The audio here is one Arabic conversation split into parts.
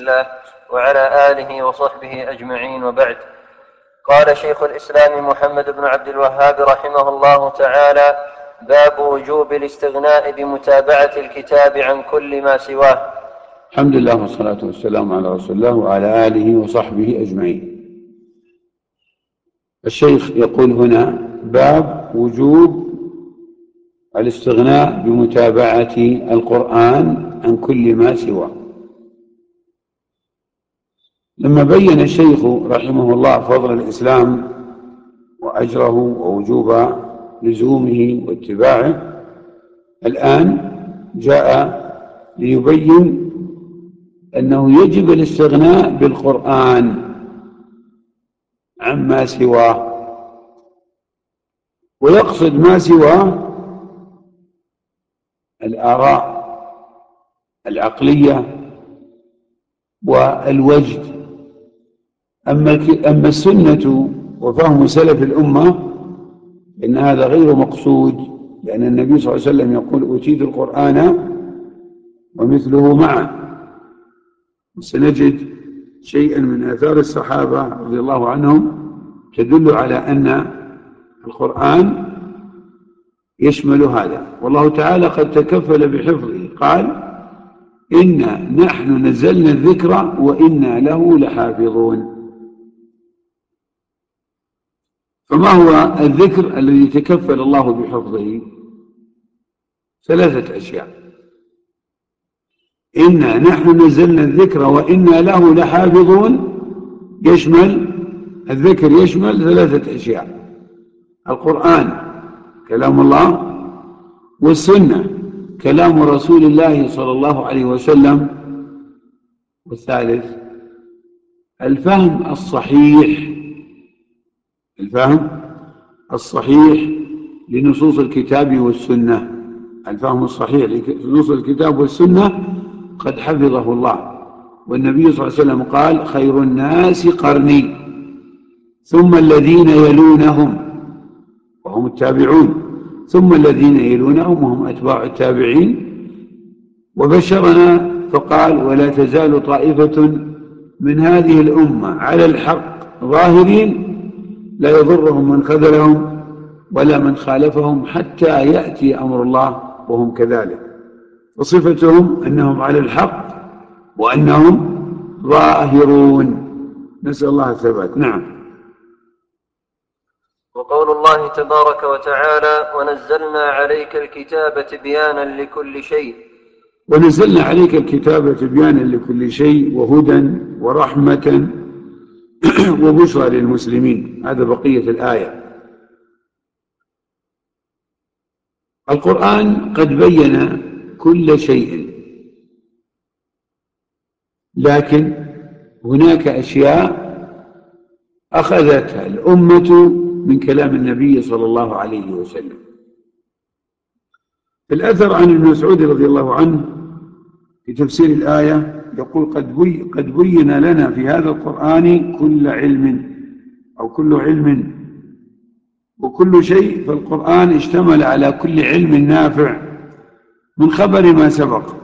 الله وعلى آله وصحبه أجمعين وبعد. قال شيخ الإسلام محمد بن عبد الوهاب رحمه الله تعالى باب وجوب الاستغناء بمتابعة الكتاب عن كل ما سواه. الحمد لله والصلاة والسلام على رسول الله وعلى آله وصحبه أجمعين. الشيخ يقول هنا باب وجوب الاستغناء بمتابعة القرآن عن كل ما سواه. لما بين الشيخ رحمه الله فضل الإسلام وأجره ووجوب لزومه واتباعه الآن جاء ليبين أنه يجب الاستغناء بالقرآن عما سواه. ويقصد ما سواه الآراء العقلية والوجد. أما أما السنة وفهم سلف الأمة إن هذا غير مقصود لأن النبي صلى الله عليه وسلم يقول أوتيت القرآن ومثله معه. سنجد شيئا من آثار الصحابة رضي الله عنهم تدل على أن القرآن يشمل هذا. والله تعالى قد تكفل بحفظه قال إنا نحن نزلنا الذكر وإنا له لحافظون. فما هو الذكر الذي تكفل الله بحفظه؟ ثلاثة أشياء. إنا نحن نزلنا الذكر وإنا له لحافظون. يشمل الذكر يشمل ثلاثة أشياء. القرآن كلام الله والسنة كلام رسول الله صلى الله عليه وسلم. والثالث الفهم الصحيح. الفهم الصحيح لنصوص الكتاب والسنة. الفهم الصحيح لنصوص الكتاب والسنة قد حفظه الله. والنبي صلى الله عليه وسلم قال خير الناس قرني. ثم الذين يلونهم وهم التابعون. ثم الذين يلونهم وهم أتباع التابعين. وبشرنا فقال ولا تزال طائفة من هذه الأمة على الحق ظاهرين لا يضرهم من خذلهم ولا من خالفهم حتى يأتي أمر الله وهم كذلك. وصفتهم أنهم على الحق وأنهم ظاهرون. نسأل الله الثبات. نعم. وقول الله تبارك وتعالى ونزلنا عليك الكتاب تبيانا لكل شيء. ونزلنا عليك الكتاب تبيانا لكل شيء وهدى ورحمة وبشرى للمسلمين. هذا بقية الآية. القرآن قد بين كل شيء. لكن هناك أشياء أخذتها الأمة من كلام النبي صلى الله عليه وسلم. الأثر عن ابن مسعود رضي الله عنه في تفسير الآية يقول قد بي قد بين لنا في هذا القرآن كل علم أو كل علم وكل شيء في القرآن اشتمل على كل علم نافع من خبر ما سبق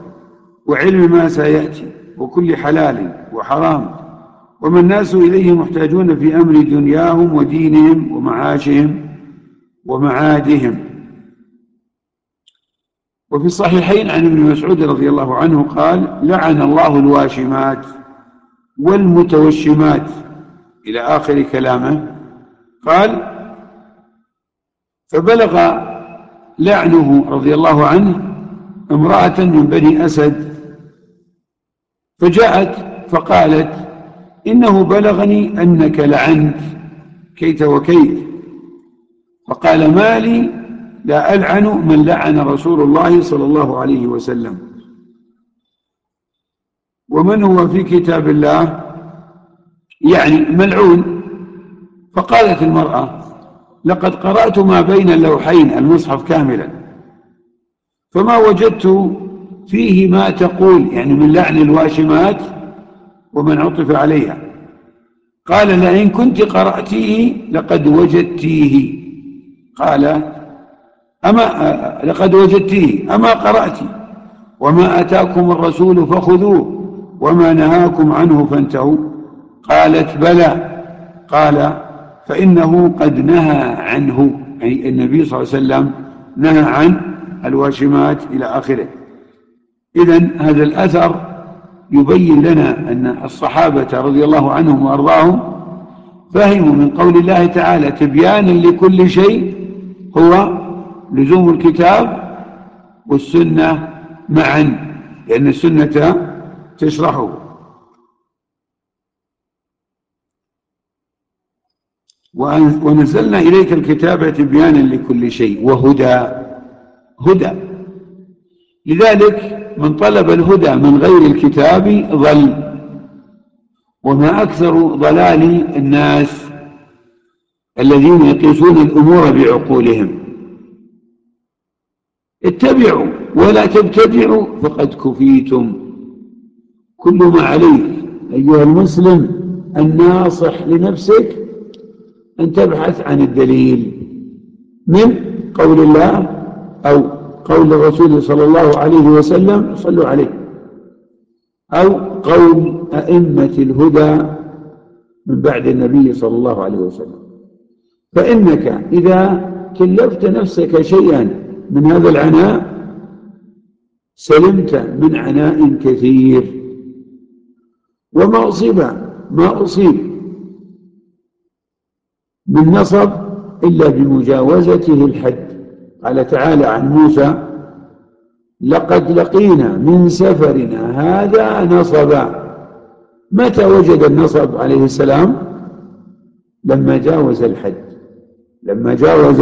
وعلم ما سيأتي وكل حلال وحرام. وما الناس إليه محتاجون في أمر دنياهم ودينهم ومعاشهم ومعادهم. وفي الصحيحين عن ابن مسعود رضي الله عنه قال لعن الله الواشمات والمتوشمات إلى آخر كلامه. قال فبلغ لعنه رضي الله عنه امرأة من بني أسد فجاءت فقالت إنه بلغني أنك لعنت كيت وكيت. فقال ما لي لا ألعن من لعن رسول الله صلى الله عليه وسلم. ومن هو في كتاب الله؟ يعني ملعون. فقالت المرأة لقد قرأت ما بين اللوحين المصحف كاملا فما وجدت فيه ما تقول يعني من لعن الواشمات ومن عطف عليها. قال لئن كنت قرأتيه لقد وجدتيه. قال أما لقد وجدتيه أما قرأت وما أتاكم الرسول فخذوه وما نهاكم عنه فانتهوا. قالت بلى قال فإنه قد نهى عنه أي النبي صلى الله عليه وسلم نهى عن الواشمات إلى آخره. إذا هذا الأثر يبين لنا أن الصحابة رضي الله عنهم وأرضاهم فهموا من قول الله تعالى تبيانا لكل شيء هو لزوم الكتاب والسنة معا لأن السنة تشرحه. ونزلنا إليك الكتاب تبيانا لكل شيء وهدى. هدى. لذلك من طلب الهدى من غير الكتاب ضل. وما أكثر ضلال الناس الذين يقيسون الأمور بعقولهم. اتبعوا ولا تبتدعوا. فقد كفيتم. كل ما عليك أيها المسلم الناصح لنفسك أن تبحث عن الدليل من قول الله أو قول الرسول صلى الله عليه وسلم صلوا عليه أو قول أئمة الهدى من بعد النبي صلى الله عليه وسلم. فإنك إذا كلفت نفسك شيئا من هذا العناء؟ سلمت من عناء كثير. وما أصيب ما أصيب من نصب إلا بمجاوزته الحد. قال تعالى عن موسى لقد لقينا من سفرنا هذا نصبا. متى وجد النصب عليه السلام؟ لما جاوز الحد لما جاوز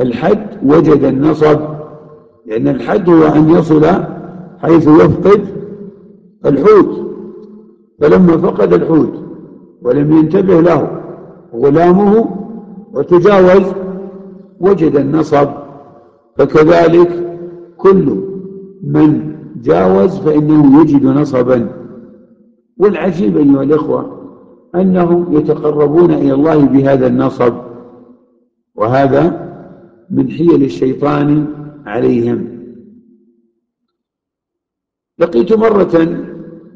الحد وجد النصب لأن الحد هو أن يصل حيث يفقد الحوت فلما فقد الحوت ولم ينتبه له غلامه وتجاوز وجد النصب. فكذلك كل من جاوز فإنه يجد نصبا. والعجيب أيها الإخوة أنهم يتقربون إلى الله بهذا النصب وهذا من حيل الشيطان عليهم. لقيت مرة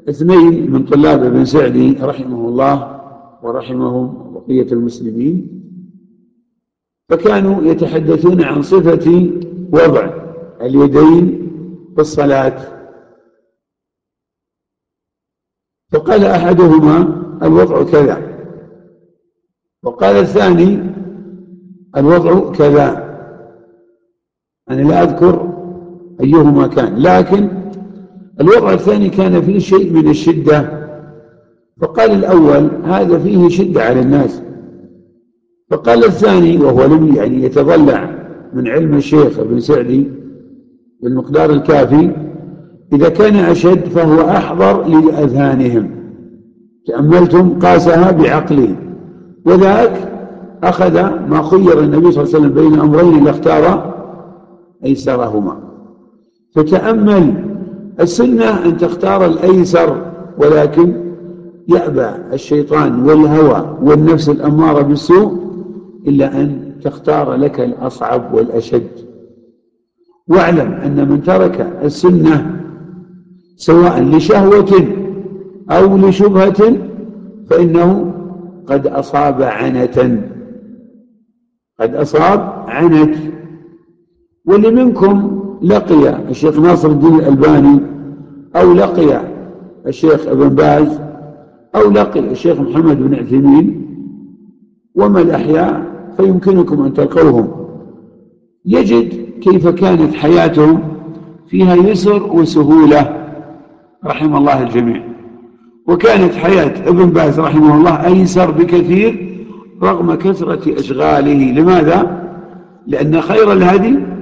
اثنين من طلاب ابن سعدي رحمه الله ورحمهم بقية المسلمين فكانوا يتحدثون عن صفة وضع اليدين في الصلاة. فقال أحدهما الوضع كذا وقال الثاني الوضع كذا. أنا لا أذكر أيهما كان لكن الوضع الثاني كان فيه شيء من الشدة. فقال الأول هذا فيه شدة على الناس. فقال الثاني وهو لم يعني يتضلع من علم الشيخ ابن سعدي بالمقدار الكافي إذا كان أشد فهو أحضر لأذهانهم. تأملتم قاسها بعقله. وذاك أخذ ما خير النبي صلى الله عليه وسلم بين أمرين لاختار أيسرهما. فتأمل السنة أن تختار الأيسر ولكن يأبى الشيطان والهوى والنفس الأمارة بالسوء إلا أن تختار لك الأصعب والأشد. واعلم أن من ترك السنة سواء لشهوة أو لشبهة فإنه قد أصاب عنة. قد أصاب عنت واللي منكم لقي الشيخ ناصر الدين الألباني أو لقي الشيخ ابن باز أو لقي الشيخ محمد بن عثيمين وما الأحياء فيمكنكم أن تلقوهم. يجد كيف كانت حياتهم فيها يسر وسهولة رحم الله الجميع. وكانت حياة ابن باز رحمه الله أيسر بكثير رغم كثرة أشغاله. لماذا؟ لأن خير الهدي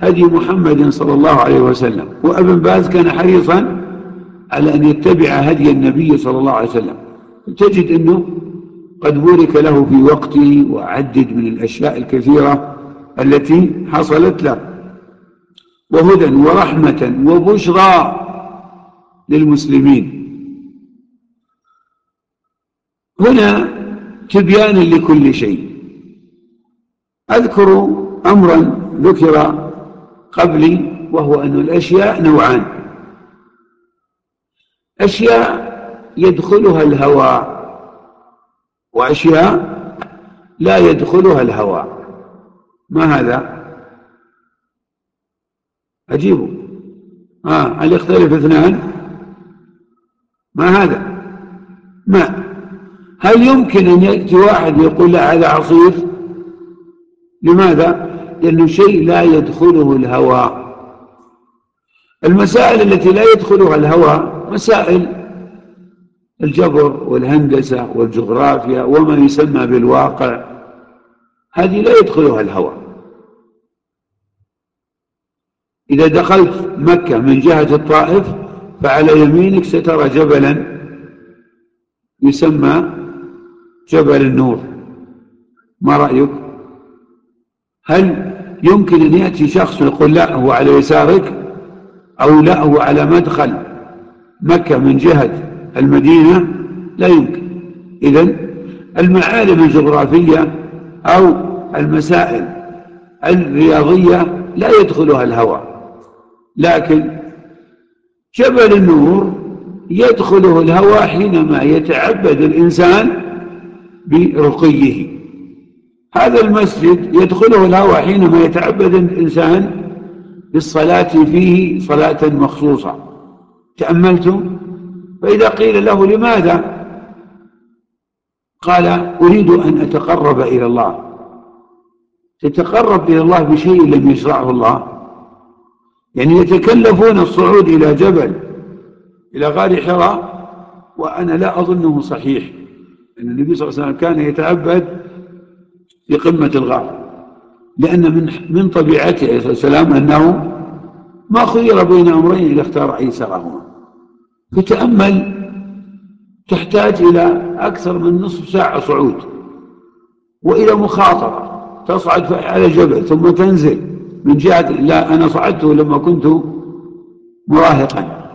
هدي محمد صلى الله عليه وسلم. وأبن باز كان حريصا على أن يتبع هدي النبي صلى الله عليه وسلم. تجد أنه قد بورك له في وقته وعدد من الأشياء الكثيرة التي حصلت له. وهدى ورحمة وبشرى للمسلمين. هنا تبيانا لكل شيء. أذكر أمرا ذكر قبلي وهو أن الأشياء نوعان. أشياء يدخلها الهوى وأشياء لا يدخلها الهوى. ما هذا؟ أجيبه. آه هل يختلف اثنان؟ ما هذا؟ ماء هل يمكن أن يأتي واحد يقول لا هذا عصير؟ لماذا؟ لأنه شيء لا يدخله الهوى. المسائل التي لا يدخلها الهوى مسائل الجبر والهندسة والجغرافيا وما يسمى بالواقع. هذه لا يدخلها الهوى. إذا دخلت مكة من جهة الطائف فعلى يمينك سترى جبلا يسمى جبل النور. ما رأيك؟ هل يمكن أن يأتي شخص ويقول لا هو على يسارك أو لا هو على مدخل مكة من جهة المدينة؟ لا يمكن. إذا المعالم الجغرافية أو المسائل الرياضية لا يدخلها الهوى. لكن جبل النور يدخله الهوى حينما يتعبد الإنسان برقيه. هذا المسجد يدخله الهوى حينما يتعبد الإنسان بالصلاة فيه صلاة مخصوصة. تأملتم؟ فإذا قيل له لماذا؟ قال أريد أن أتقرب إلى الله. تتقرب إلى الله بشيء لم يشرعه الله؟ يعني يتكلفون الصعود إلى جبل إلى غار حراء وأنا لا أظنه صحيح. أن النبي صلى الله عليه وسلم كان يتعبد في قمة الغار. لأن من من طبيعته عليه الصلاة والسلام أنه ما خير بين أمرين إذا اختار أيسرهما فتأمل تحتاج إلى أكثر من نصف ساعة صعود وإلى مخاطرة. تصعد على جبل ثم تنزل من جهة لا أنا صعدته لما كنت مراهقا.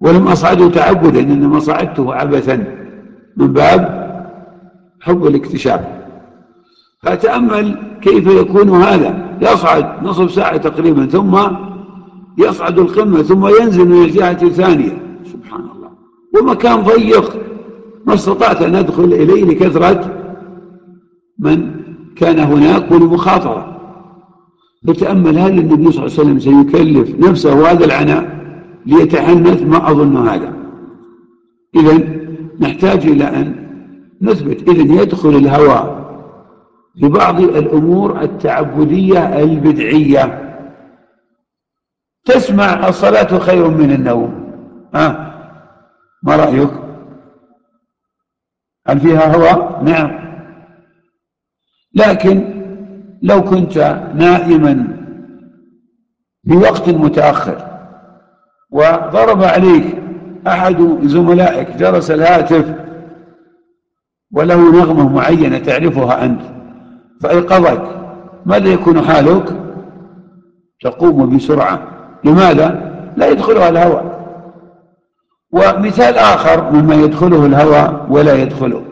ولم أصعده تعبدا إنما صعدته عبثا. من باب حب الاكتشاف. فتأمل كيف يكون هذا. يصعد نصف ساعة تقريبا ثم يصعد القمة ثم ينزل من الجهة الثانية. سبحان الله. ومكان ضيق. ما استطعت أن أدخل إليه لكثرة من كان هناك ولمخاطرة فتأمل هل النبي صلى الله عليه وسلم سيكلف نفسه هذا العناء ليتحنث؟ ما أظن هذا. إذا نحتاج إلى أن نثبت. إذا يدخل الهوى في بعض الأمور التعبدية البدعية. تسمع الصلاة خير من النوم. ها؟ ما رأيك؟ هل فيها هوى؟ نعم. لكن لو كنت نائما في وقت متأخر وضرب عليك أحد زملائك جرس الهاتف وله نغمة معينة تعرفها أنت. فأيقظك ماذا يكون حالك؟ تقوم بسرعة. لماذا؟ لا يدخلها الهوى. ومثال آخر مما يدخله الهوى ولا يدخله.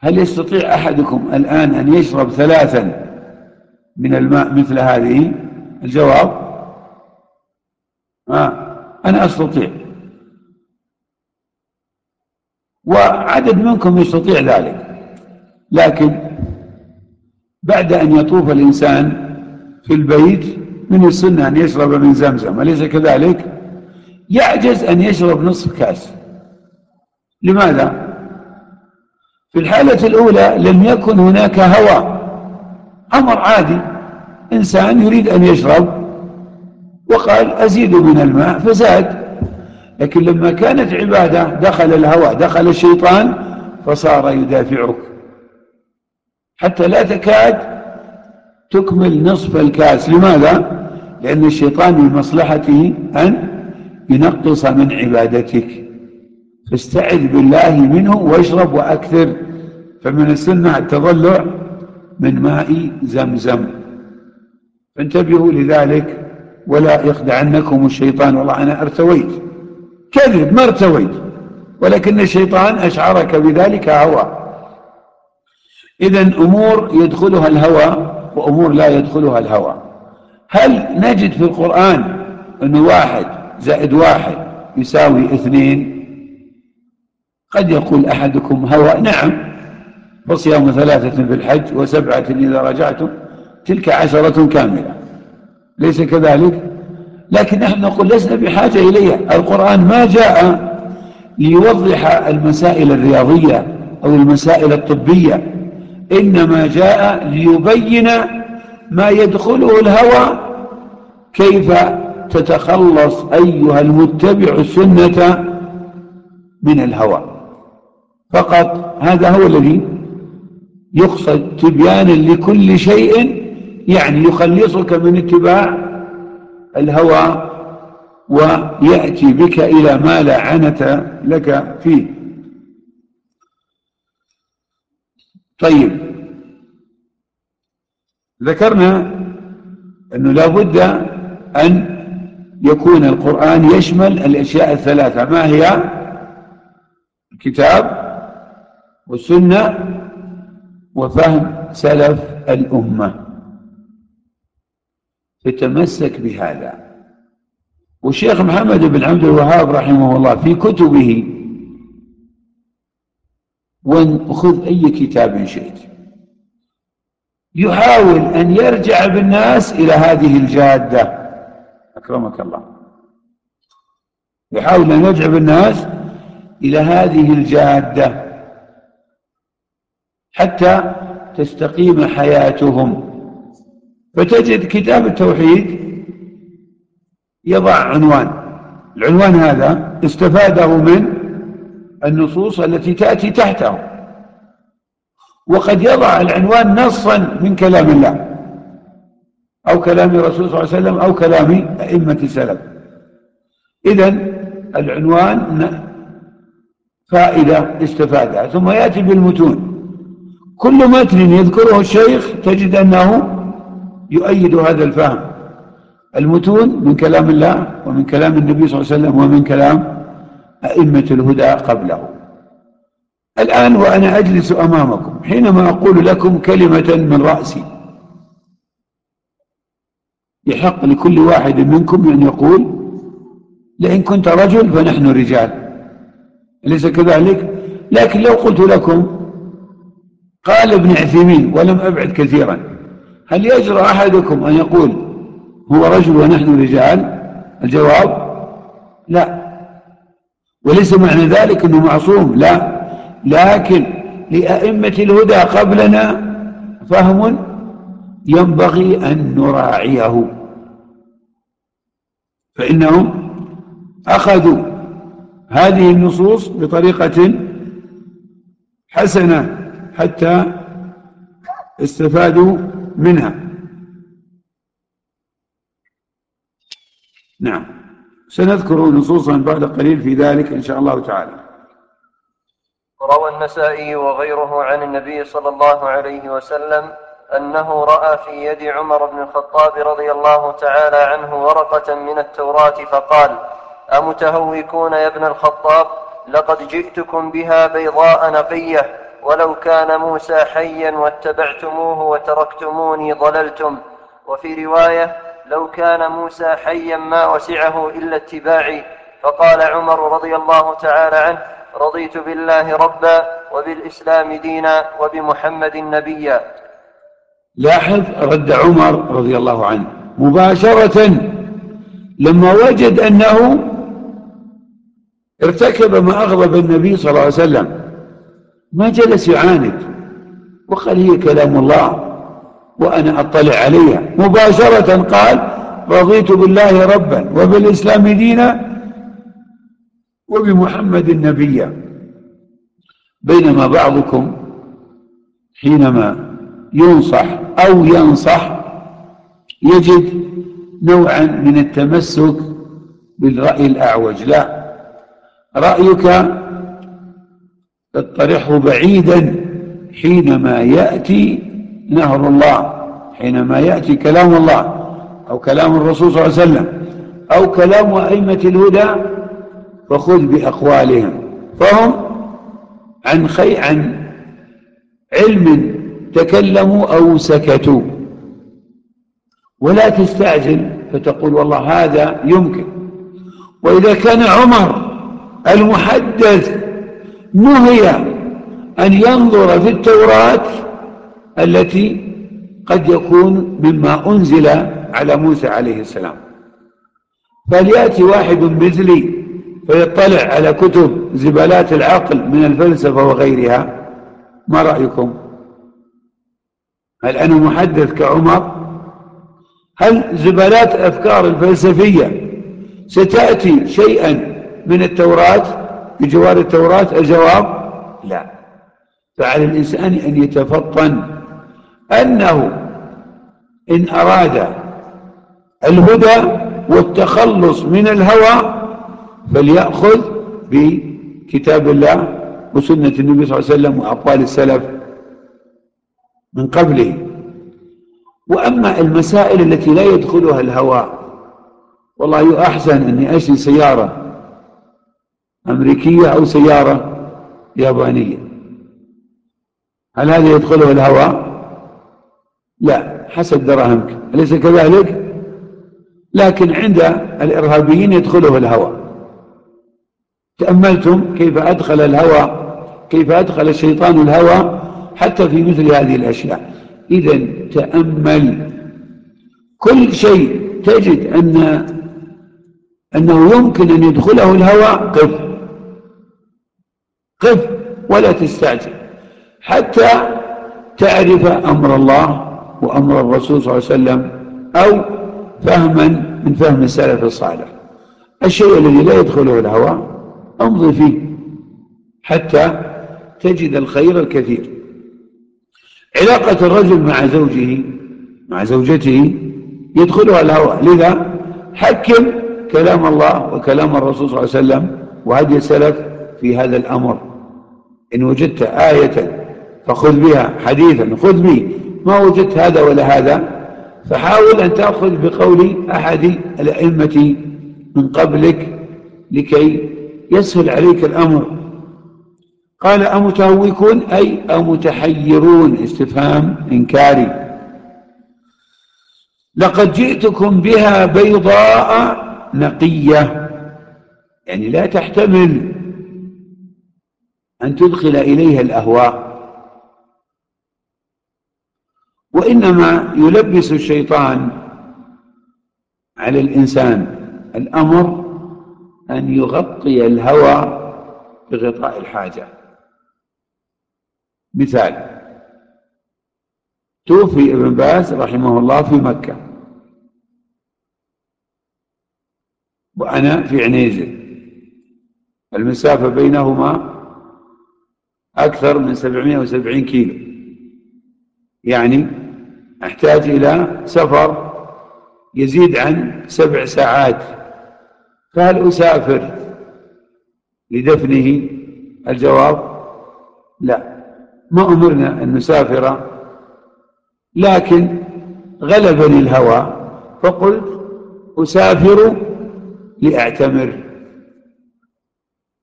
هل يستطيع أحدكم الآن أن يشرب ثلاثا من الماء مثل هذه؟ الجواب آه أنا أستطيع. وعدد منكم يستطيع ذلك. لكن بعد أن يطوف الإنسان في البيت من السنة أن يشرب من زمزم أليس كذلك؟ يعجز أن يشرب نصف كاس. لماذا؟ في الحالة الأولى لم يكن هناك هوى. أمر عادي. إنسان يريد أن يشرب وقال أزيد من الماء فزاد. لكن لما كانت عبادة دخل الهوى دخل الشيطان فصار يدافعك. حتى لا تكاد تكمل نصف الكاس. لماذا؟ لأن الشيطان من مصلحته أن ينقص من عبادتك. فاستعذ بالله منه واشرب وأكثر. فمن السنة التضلع من ماء زمزم. فانتبهوا لذلك ولا يخدعنكم الشيطان. والله أنا أرتويت. كذب ما ارتويت. ولكن الشيطان أشعرك بذلك هوى. إذا أمور يدخلها الهوى وأمور لا يدخلها الهوى. هل نجد في القرآن أنه واحد زائد واحد يساوي اثنين؟ قد يقول أحدكم هوى. نعم. وصيام ثلاثة في الحج وسبعة إذا رجعتم تلك عشرة كاملة. ليس كذلك؟ لكن نحن نقول لسنا بحاجة إليها. القرآن ما جاء ليوضح المسائل الرياضية أو المسائل الطبية إنما جاء ليبين ما يدخله الهوى كيف تتخلص أيها المتبع السنة من الهوى. فقط هذا هو الذي يقصد تبيانا لكل شيء يعني يخلصك من اتباع الهوى ويأتي بك إلى ما لا عنة لك فيه. طيب. ذكرنا أنه لا بد أن يكون القرآن يشمل الأشياء الثلاثة. ما هي؟ الكتاب والسنة وفهم سلف الأمة. فتمسك بهذا. والشيخ محمد بن عبد الوهاب رحمه الله في كتبه وخذ أي كتاب شئت. يحاول أن يرجع بالناس إلى هذه الجادة. أكرمك الله. يحاول أن يرجع بالناس إلى هذه الجادة حتى تستقيم حياتهم. فتجد كتاب التوحيد يضع عنوان. العنوان هذا استفاده من النصوص التي تأتي تحته. وقد يضع العنوان نصا من كلام الله أو كلام الرسول صلى الله عليه وسلم أو كلام أئمة السلف. إذا العنوان فائدة استفادها ثم يأتي بالمتون. كل متن يذكره الشيخ تجد أنه يؤيد هذا الفهم. المتون من كلام الله ومن كلام النبي صلى الله عليه وسلم ومن كلام أئمة الهدى قبله. الآن وأنا أجلس أمامكم حينما أقول لكم كلمة من رأسي. يحق لكل واحد منكم أن يقول لئن كنت رجل فنحن رجال. أليس كذلك؟ لكن لو قلت لكم قال ابن عثيمين ولم أبعد كثيرا. هل يجرى أحدكم أن يقول هو رجل ونحن رجال؟ الجواب لا. وليس معنى ذلك أنه معصوم لا. لكن لأئمة الهدى قبلنا فهم ينبغي أن نراعيه. فإنهم أخذوا هذه النصوص بطريقة حسنة حتى استفادوا منها. نعم. سنذكر نصوصا بعد قليل في ذلك إن شاء الله تعالى. روى النسائي وغيره عن النبي صلى الله عليه وسلم أنه رأى في يد عمر بن الخطاب رضي الله تعالى عنه ورقة من التوراة فقال أمتهوكون يا ابن الخطاب؟ لقد جئتكم بها بيضاء نقية ولو كان موسى حيا واتبعتموه وتركتموني ضللتم. وفي رواية لو كان موسى حيا ما وسعه إلا اتباعي. فقال عمر رضي الله تعالى عنه رضيت بالله ربا وبالإسلام دينا وبمحمد نبيا. لاحظ رد عمر رضي الله عنه. مباشرة لما وجد أنه ارتكب ما أغضب النبي صلى الله عليه وسلم. ما جلس يعاند. وقال هي كلام الله وأنا أطلع عليها. مباشرة قال رضيت بالله ربا وبالإسلام دينا وبمحمد نبيا بينما بعضكم حينما ينصح أو ينصح يجد نوعا من التمسك بالرأي الأعوج. لا رأيك تطرحه بعيدا حينما يأتي نهر الله حينما يأتي كلام الله أو كلام الرسول صلى الله عليه وسلم أو كلام أئمة الهدى فخذ بأقوالهم. فهم عن خي عن علم تكلموا أو سكتوا. ولا تستعجل فتقول والله هذا يمكن. وإذا كان عمر المحدث نهي أن ينظر في التوراة التي قد يكون مما أنزل على موسى عليه السلام. فليأتي واحد مثلي فيطلع على كتب زبالات العقل من الفلسفة وغيرها. ما رأيكم؟ هل أنا محدث كعمر؟ هل زبالات الأفكار الفلسفية ستأتي شيئا من التوراة؟ بجوار التوراة الجواب لا. فعلى الإنسان أن يتفطن. أنه إن أراد الهدى والتخلص من الهوى فليأخذ بكتاب الله وسنة النبي صلى الله عليه وسلم وأقوال السلف من قبله. وأما المسائل التي لا يدخلها الهوى والله أحسن أني أشري سيارة أمريكية أو سيارة يابانية. هل هذا يدخله الهوى لا حسب دراهمك. أليس كذلك؟ لكن عند الإرهابيين يدخله الهوى تأملتم كيف أدخل الهوى كيف أدخل الشيطان الهوى حتى في مثل هذه الأشياء. إذا تأمل. كل شيء تجد أن أنه يمكن أن يدخله الهوى قف. قف ولا تستعجل حتى تعرف أمر الله وأمر الرسول صلى الله عليه وسلم أو فهما من فهم السلف الصالح. الشيء الذي لا يدخله الهوى أمضي فيه حتى تجد الخير الكثير. علاقة الرجل مع زوجه مع زوجته يدخلها الهوى. لذا حكم كلام الله وكلام الرسول صلى الله عليه وسلم وهدي السلف في هذا الأمر. إن وجدت آية فخذ بها حديثا خذ به ما وجدت هذا ولا هذا فحاول أن تأخذ بقول أحد الأئمة من قبلك لكي يسهل عليك الأمر. قال أمتهوكون؟ أي أمتحيرون. استفهام إنكاري. لقد جئتكم بها بيضاء نقية يعني لا تحتمل أن تدخل إليها الأهواء. وإنما يلبس الشيطان على الإنسان. الأمر أن يغطي الهوى بغطاء الحاجة. مثال توفي ابن باز رحمه الله في مكة. وأنا في عنيزة. المسافة بينهما أكثر من 770 كيلو. يعني أحتاج إلى سفر يزيد عن سبع ساعات. فهل أسافر. لدفنه. الجواب لا. ما أمرنا أن نسافر. لكن غلبني الهوى فقلت أسافر لأعتمر.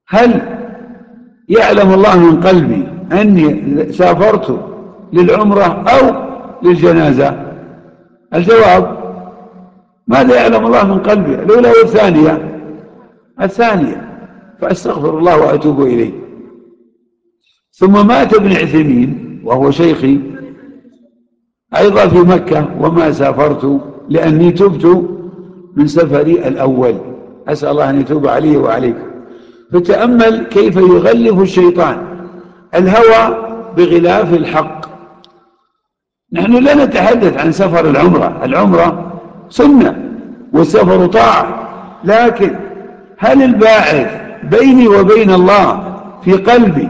هل يعلم الله من قلبي أني سافرت للعمرة أو للجنازة. الجواب ماذا يعلم الله من قلبي؟ الأولى والثانية. الثانية فأستغفر الله وأتوب إليه. ثم مات ابن عثيمين وهو شيخي أيضا في مكة وما سافرت لأني تبت من سفري الأول. أسأل الله أن يتوب علي وعليكم فتأمل كيف يغلف الشيطان. الهوى بغلاف الحق. نحن لا نتحدث عن سفر العمرة. العمرة سنة والسفر طاعة. لكن هل الباعث بيني وبين الله في قلبي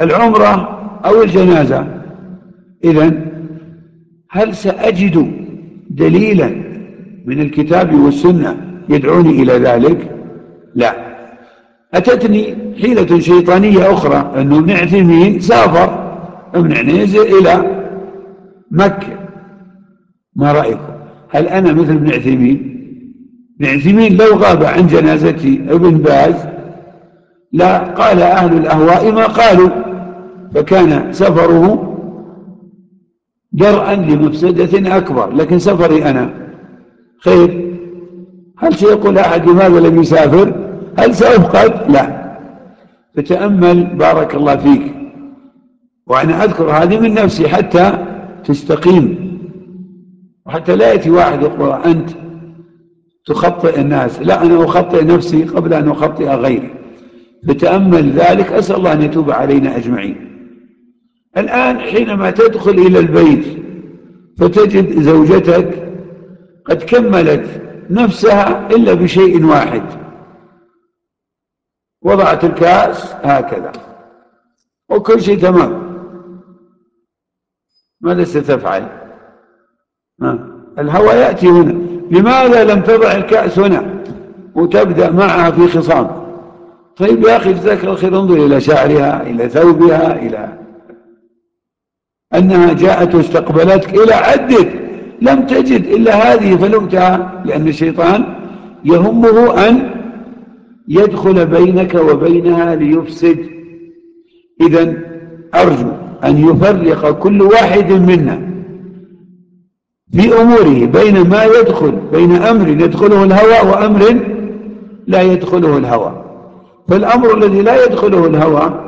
العمرة أو الجنازة؟ إذا هل سأجد دليلا من الكتاب والسنة يدعوني إلى ذلك؟ لا. أتتني حيلة شيطانية أخرى؟ أنه ابن عثيمين سافر. ابن عنيزة إلى مكة. ما رأيكم؟ هل أنا مثل ابن عثيمين؟ ابن عثيمين لو غاب عن جنازتي ابن باز لا قال أهل الأهواء ما قالوا فكان سفره درءا لمفسدة أكبر. لكن سفري أنا. خير هل سيقول أحد لماذا لم يسافر؟ هل سأفقد لا. فتأمل بارك الله فيك. وأنا أذكر هذه من نفسي حتى تستقيم. وحتى لا يأتي واحد يقول أنت تخطئ الناس. لا أنا أخطئ نفسي قبل أن أخطئ غيري. فتأمل ذلك. أسأل الله أن يتوب علينا أجمعين. الآن حينما تدخل إلى البيت فتجد زوجتك قد كملت نفسها إلا بشيء واحد. وضعت الكأس هكذا. وكل شيء تمام. ماذا ستفعل؟ الهوى يأتي هنا. لماذا لم تضع الكأس هنا؟ وتبدأ معها في خصام. طيب يا أخي جزاك الله خير. انظر إلى شعرها إلى ثوبها إلى أنها جاءت واستقبلتك إلى عدك لم تجد إلا هذه فلمتها لأن الشيطان يهمه أن يدخل بينك وبينها ليفسد. إذا أرجو أن يفرق كل واحد منا في أموره بين ما يدخل بين أمر يدخله الهوى وأمر لا يدخله الهوى. فالأمر الذي لا يدخله الهوى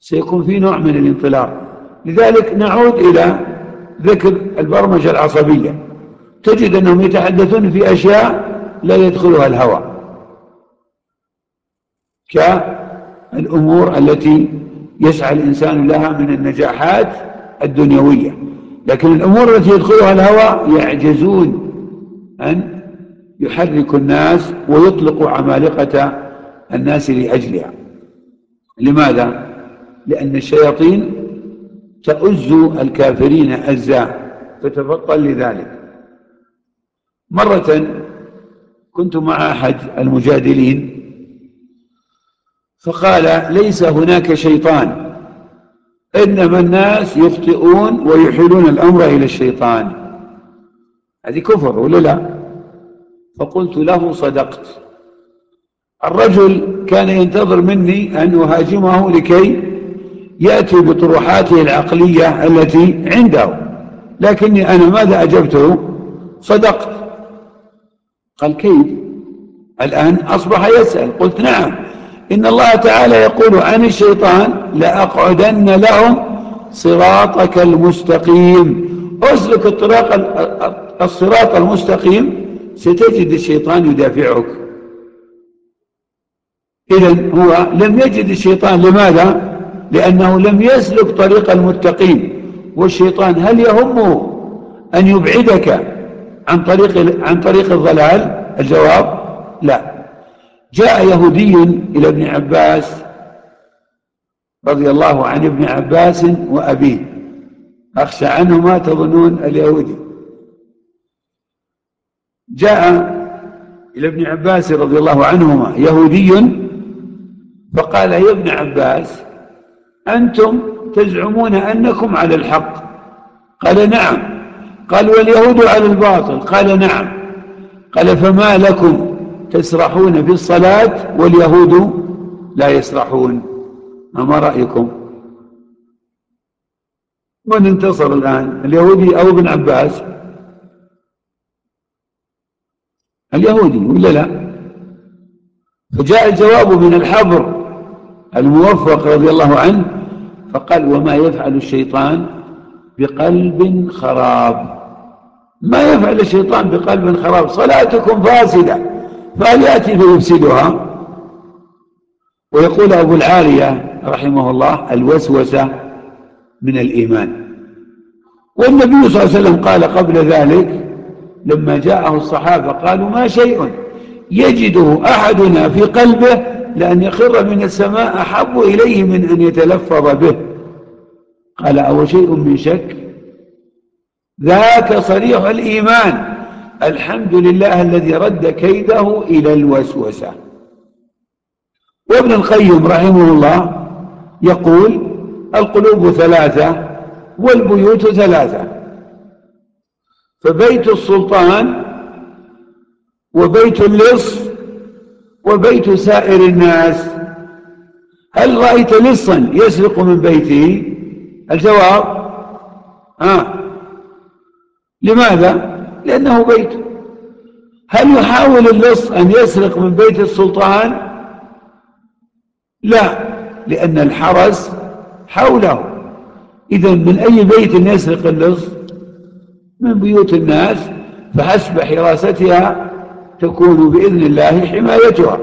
سيكون فيه نوع من الانطلاق. لذلك نعود إلى ذكر البرمجة العصبية. تجد أنهم يتحدثون في أشياء لا يدخلها الهوى. كالأمور التي يسعى الإنسان لها من النجاحات الدنيوية. لكن الأمور التي يدخلها الهوى يعجزون أن يحركوا الناس ويطلقوا عمالقة الناس لأجلها. لماذا؟ لأن الشياطين تؤز الكافرين أزا فتبطل لذلك. مرة كنت مع أحد المجادلين فقال ليس هناك شيطان. إنما الناس يخطئون ويحيلون الأمر إلى الشيطان. هذه كفر ولا لا؟ فقلت له صدقت. الرجل كان ينتظر مني أن أهاجمه لكي يأتي بطروحاته العقلية التي عنده. لكني أنا ماذا أجبته؟ صدقت. قال كيف؟ الآن أصبح يسأل. قلت نعم. إن الله تعالى يقول عن الشيطان لأقعدن لهم صراطك المستقيم. أسلك الطريق الصراط المستقيم. ستجد الشيطان يدافعك. إذا هو لم يجد الشيطان لماذا؟ لأنه لم يسلك طريق المتقين. والشيطان هل يهمه أن يبعدك عن طريق عن طريق الضلال؟ الجواب لا. جاء يهودي إلى ابن عباس رضي الله عن ابن عباس وأبيه. أخشى عنه ما تظنون اليهودي. جاء إلى ابن عباس رضي الله عنهما يهودي فقال يا ابن عباس أنتم تزعمون أنكم على الحق. قال نعم. قال واليهود على الباطل. قال نعم. قال فما لكم تسرحون بالصلاة واليهود لا يسرحون. ما رأيكم؟ من انتصر الآن؟ اليهودي أو ابن عباس؟ اليهودي ولا لا؟ فجاء الجواب من الحبر الموفق رضي الله عنه فقال وما يفعل الشيطان بقلب خراب. ما يفعل الشيطان بقلب خراب؟ صلاتكم فاسدة. فهل يأتي فيفسدها؟ ويقول أبو العالية رحمه الله الوسوسة من الإيمان. والنبي صلى الله عليه وسلم قال قبل ذلك لما جاءه الصحابة قالوا ما شيء يجده أحدنا في قلبه لأن يخر من السماء أحب إليه من أن يتلفظ به. قال أو شيء من شك؟ ذاك صريح الإيمان. الحمد لله الذي رد كيده إلى الوسوسة. وابن القيم رحمه الله يقول القلوب ثلاثة والبيوت ثلاثة. فبيت السلطان وبيت اللص وبيت سائر الناس. هل رأيت لصا يسرق من بيته الجواب آه. لماذا؟ لأنه بيت. هل يحاول اللص أن يسرق من بيت السلطان؟ لا لأن الحرس حوله. إذا من أي بيت يسرق اللص من بيوت الناس فحسب حراستها تكون بإذن الله حمايتها.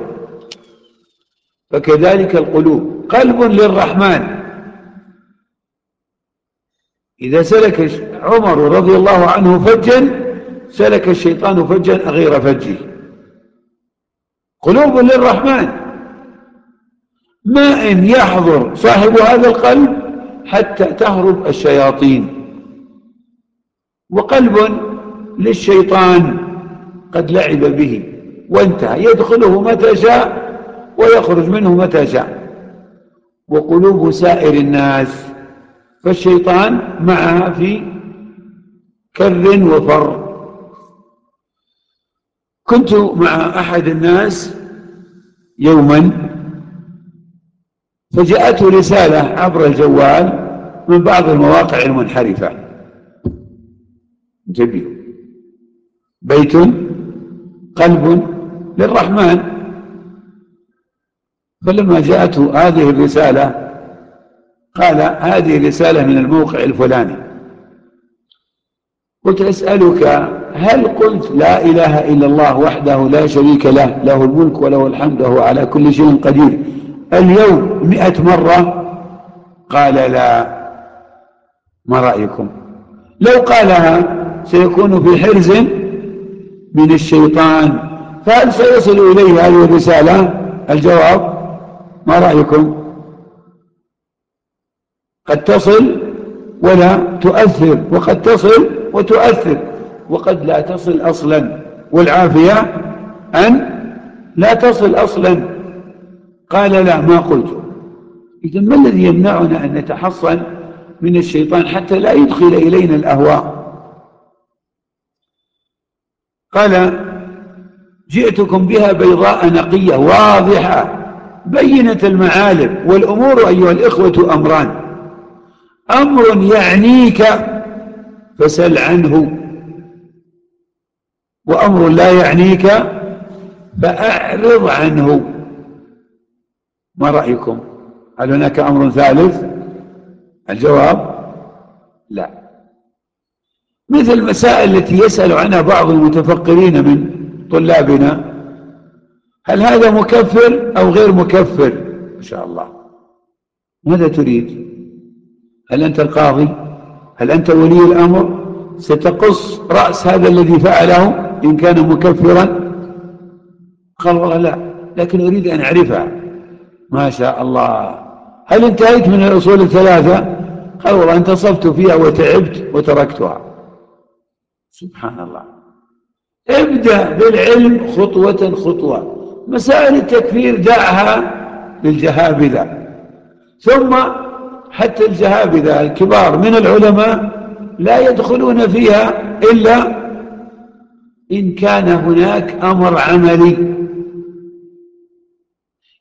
فكذلك القلوب. قلب للرحمن. إذا سلك عمر رضي الله عنه فجا سلك الشيطان فجا غير فجه. قلوب للرحمن. ما إن يحضر صاحب هذا القلب حتى تهرب الشياطين. وقلب للشيطان قد لعب به. وانتهى. يدخله متى شاء ويخرج منه متى شاء. وقلوب سائر الناس. فالشيطان معها في كر وفر. كنت مع أحد الناس يوما فجاءته رسالة عبر الجوال من بعض المواقع المنحرفة. جميل. بيت قلب للرحمن. فلما جاءته هذه الرسالة قال هذه رسالة من الموقع الفلاني. قلت أسألك هل قلت لا إله إلا الله وحده لا شريك له له الملك وله الحمد وهو على كل شيء قدير. اليوم مئة مرة؟ قال لا. ما رأيكم؟ لو قالها سيكون في حرز من الشيطان. فهل سيصل إليه هذه الرسالة؟ الجواب ما رأيكم؟ قد تصل ولا تؤثر وقد تصل وتؤثر. وقد لا تصل أصلا والعافية أن لا تصل أصلا. قال لا ما قلت. إذا ما الذي يمنعنا أن نتحصن من الشيطان حتى لا يدخل إلينا الأهواء؟ قال جئتكم بها بيضاء نقية واضحة بينة المعالم والأمور أيها الإخوة أمران. أمر يعنيك فسل عنه. وأمر لا يعنيك فأعرض عنه. ما رأيكم؟ هل هناك أمر ثالث؟ الجواب لا. مثل المسائل التي يسأل عنها بعض المتفقرين من طلابنا هل هذا مكفر أو غير مكفر؟ ما شاء الله. ماذا تريد؟ هل أنت القاضي؟ هل أنت ولي الأمر؟ ستقص رأس هذا الذي فعله؟ إن كان مكفرا؟ قال والله لا لكن أريد أن أعرفها. ما شاء الله. هل انتهيت من الأصول الثلاثة؟ قال والله انتصفت فيها وتعبت وتركتها. سبحان الله. ابدأ بالعلم خطوة خطوة. مسائل التكفير دعها للجهابذة. ثم حتى الجهابذة الكبار من العلماء لا يدخلون فيها إلا إن كان هناك أمر عملي.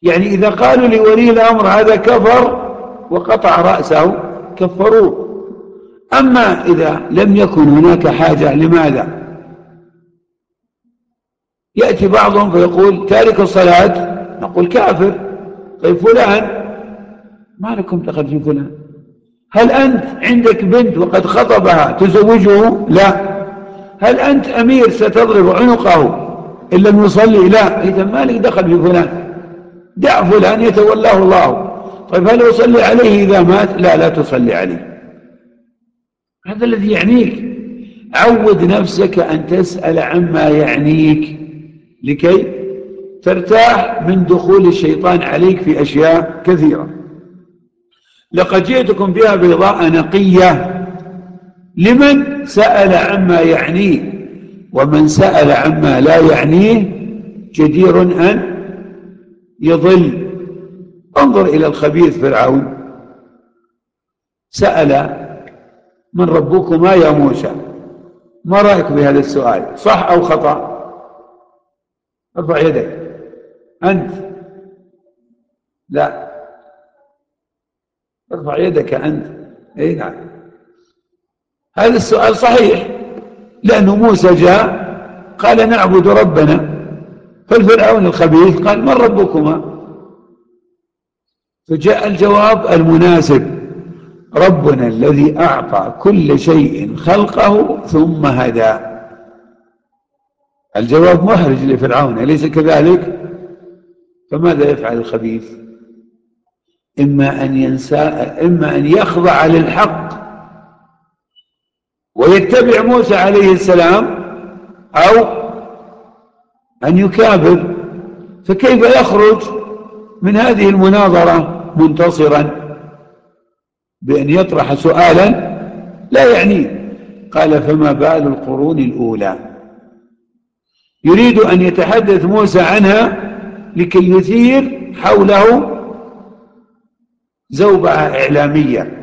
يعني إذا قالوا لولي الأمر هذا كفر وقطع رأسه كفروه. أما إذا لم يكن هناك حاجة لماذا؟ يأتي بعضهم فيقول تارك الصلاة نقول كافر. طيب فلان؟ ما لكم دخل في فلان. هل أنت عندك بنت وقد خطبها تزوجه؟ لا. هل أنت أمير ستضرب عنقه إن لم يصلي لا. إذا ما لك دخل في فلان. دع فلان يتولاه الله. طيب هل يصلي عليه إذا مات؟ لا لا تصلي عليه. هذا الذي يعنيك. عود نفسك أن تسأل عما يعنيك لكي ترتاح من دخول الشيطان عليك في أشياء كثيرة. لقد جئتكم بها بيضاء نقية. لمن سأل عما يعنيه ومن سأل عما لا يعنيه جدير أن يضل. انظر إلى الخبيث فرعون. سأل من ربكما يا موسى؟ ما رأيك بهذا السؤال؟ صح أو خطأ؟ ارفع يدك. أنت؟ لا. ارفع يدك أنت. اي نعم. هذا السؤال صحيح لأنه موسى جاء قال نعبد ربنا فالفرعون الخبيث قال من ربكما؟ فجاء الجواب المناسب ربنا الذي أعطى كل شيء خلقه ثم هدى. الجواب محرج لفرعون أليس كذلك؟ فماذا يفعل الخبيث؟ إما أن ينسى إما أن يخضع للحق ويتبع موسى عليه السلام أو أن يكابر فكيف يخرج من هذه المناظرة منتصرا بأن يطرح سؤالا؟ لا يعنيه قال فما بال القرون الأولى. يريد أن يتحدث موسى عنها لكي يثير حوله زوبعة إعلامية.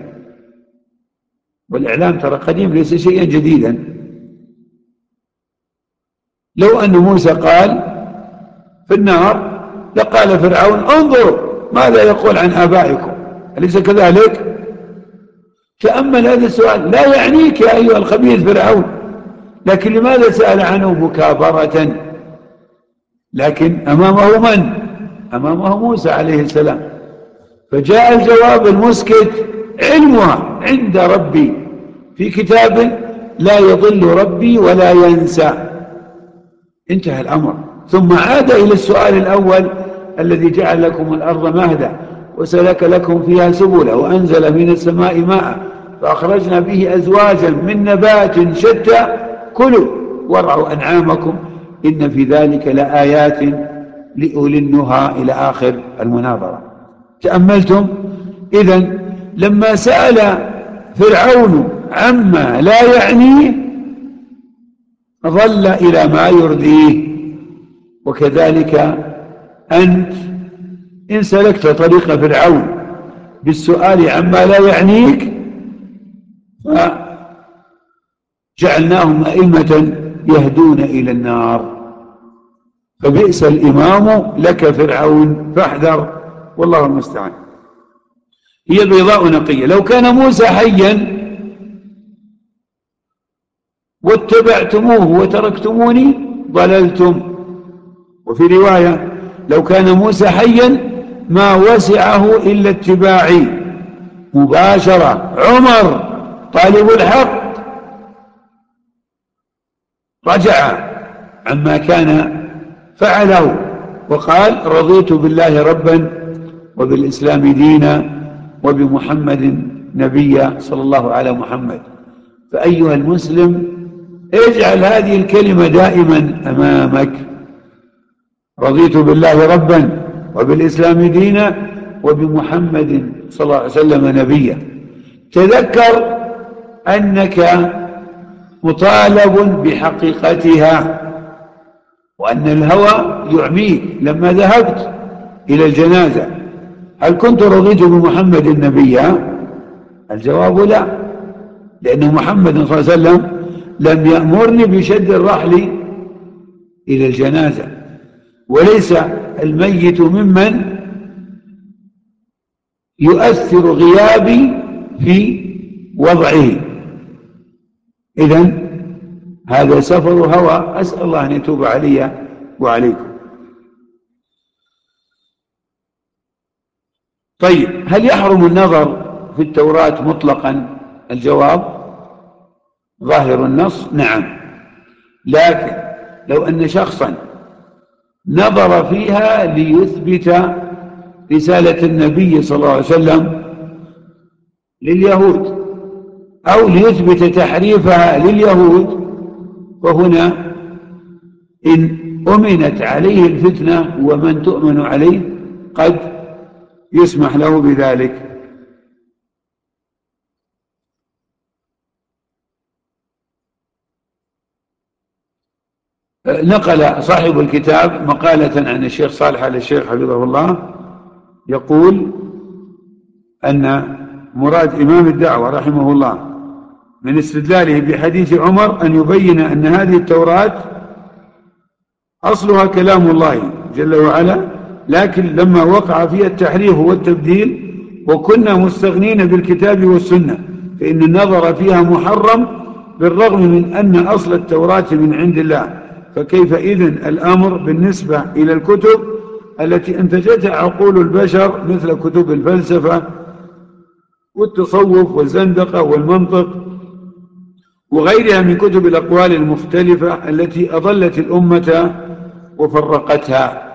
والإعلام ترى قديم ليس شيئا جديدا. لو أن موسى قال في النار لقال فرعون انظروا ماذا يقول عن آبائكم. أليس كذلك؟ تأمل هذا السؤال. لا يعنيك يا أيها الخبيث فرعون. لكن لماذا سأل عنه مكابرة؟ لكن أمامه من؟ أمامه موسى عليه السلام. فجاء الجواب المسكت. علمها عند ربي. في كتاب لا يضل ربي ولا ينسى. انتهى الأمر. ثم عاد إلى السؤال الأول الذي جعل لكم الأرض مهدا وسلك لكم فيها سبلا وأنزل من السماء ماء فأخرجنا به أزواجا من نبات شتى كلوا وارعوا أنعامكم. إن في ذلك لآيات لأولي النهى إلى آخر المناظرة. تأملتم؟ إذا لما سأل فرعون عما لا يعنيه ظل إلى ما يرضيه. وكذلك أنت إن سلكت طريق فرعون بالسؤال عما لا يعنيك فجعلناهم أئمة يهدون إلى النار. فبئس الإمام لك فرعون فاحذر والله المستعان. هي بيضاء نقية. لو كان موسى حيا واتبعتموه وتركتموني ضللتم. وفي رواية لو كان موسى حيا ما وسعه إلا اتباعي. مباشرة. عمر طالب الحق. رجع عما كان فعله وقال رضيت بالله ربا وبالإسلام دينا. وبمحمد نبيا صلى الله على محمد. فأيها المسلم اجعل هذه الكلمة دائما أمامك. رضيت بالله ربا وبالإسلام دينا وبمحمد صلى الله عليه وسلم نبيا. تذكر أنك مطالب بحقيقتها وأن الهوى يعميك لما ذهبت إلى الجنازة. هل كنت رضيت بمحمد النبي؟ الجواب لا لأن محمد صلى الله عليه وسلم لم يأمرني بشد الرحل إلى الجنازة وليس الميت ممن يؤثر غيابي في وضعه. إذا هذا سفر هوى أسأل الله أن يتوب علي وعليكم. طيب هل يحرم النظر في التوراة مطلقا؟ الجواب ظاهر النص نعم. لكن لو أن شخصا نظر فيها ليثبت رسالة النبي صلى الله عليه وسلم لليهود أو ليثبت تحريفها لليهود فهنا إن أمنت عليه الفتنة ومن تؤمن عليه قد يسمح له بذلك. نقل صاحب الكتاب مقالة عن الشيخ صالح على الشيخ حفظه الله يقول أن مراد إمام الدعوة رحمه الله من استدلاله بحديث عمر أن يبين أن هذه التوراة أصلها كلام الله جل وعلا لكن لما وقع فيها التحريف والتبديل وكنا مستغنين بالكتاب والسنة فإن النظر فيها محرم بالرغم من أن أصل التوراة من عند الله. فكيف إذن الأمر بالنسبة إلى الكتب التي أنتجتها عقول البشر مثل كتب الفلسفة والتصوف والزندقة والمنطق وغيرها من كتب الأقوال المختلفة التي أضلت الأمة وفرقتها.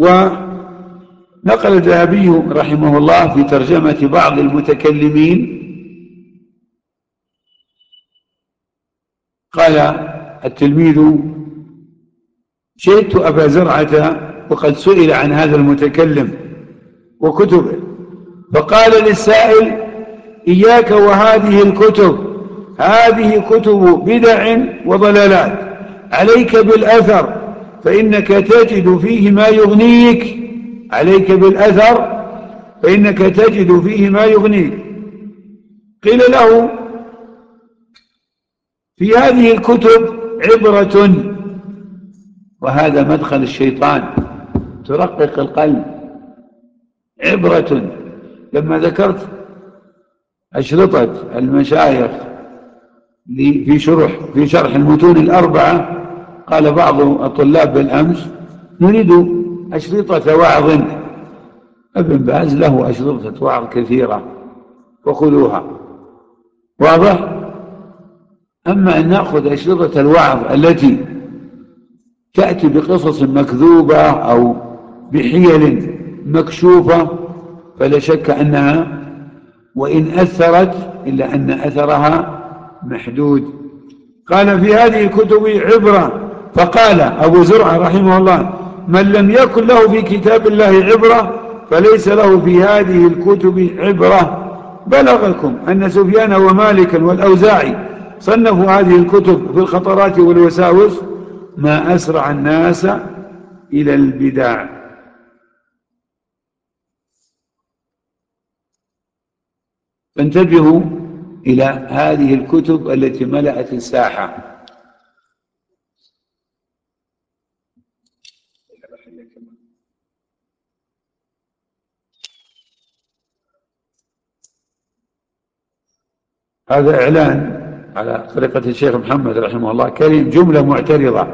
ونقل الذهبي رحمه الله في ترجمة بعض المتكلمين. قال التلميذ شهدت أبا زرعة وقد سئل عن هذا المتكلم وكتبه فقال للسائل إياك وهذه الكتب هذه كتب بدع وضلالات عليك بالأثر فإنك تجد فيه ما يغنيك. عليك بالأثر. فإنك تجد فيه ما يغنيك. قيل له في هذه الكتب عبرة وهذا مدخل الشيطان ترقق القلب. عبرة. لما ذكرت أشرطة المشايخ في شرح في شرح المتون الأربعة قال بعض الطلاب بالأمس نريد أشرطة وعظ ابن باز له أشرطة وعظ كثيرة وخذوها. واضح؟ أما أن نأخذ أشرطة الوعظ التي تأتي بقصص مكذوبة أو بحيل مكشوفة فلا شك أنها وإن أثرت إلا أن أثرها محدود. قال في هذه الكتب عبرة. فقال أبو زرعة رحمه الله من لم يكن له في كتاب الله عبرة فليس له في هذه الكتب عبرة. بلغكم أن سفيان ومالكا والأوزاعي صنفوا هذه الكتب في الخطرات والوساوس ما أسرع الناس إلى البدع فانتبهوا إلى هذه الكتب التي ملأت الساحة. هذا إعلان على طريقة الشيخ محمد رحمه الله كريم جملة معترضة.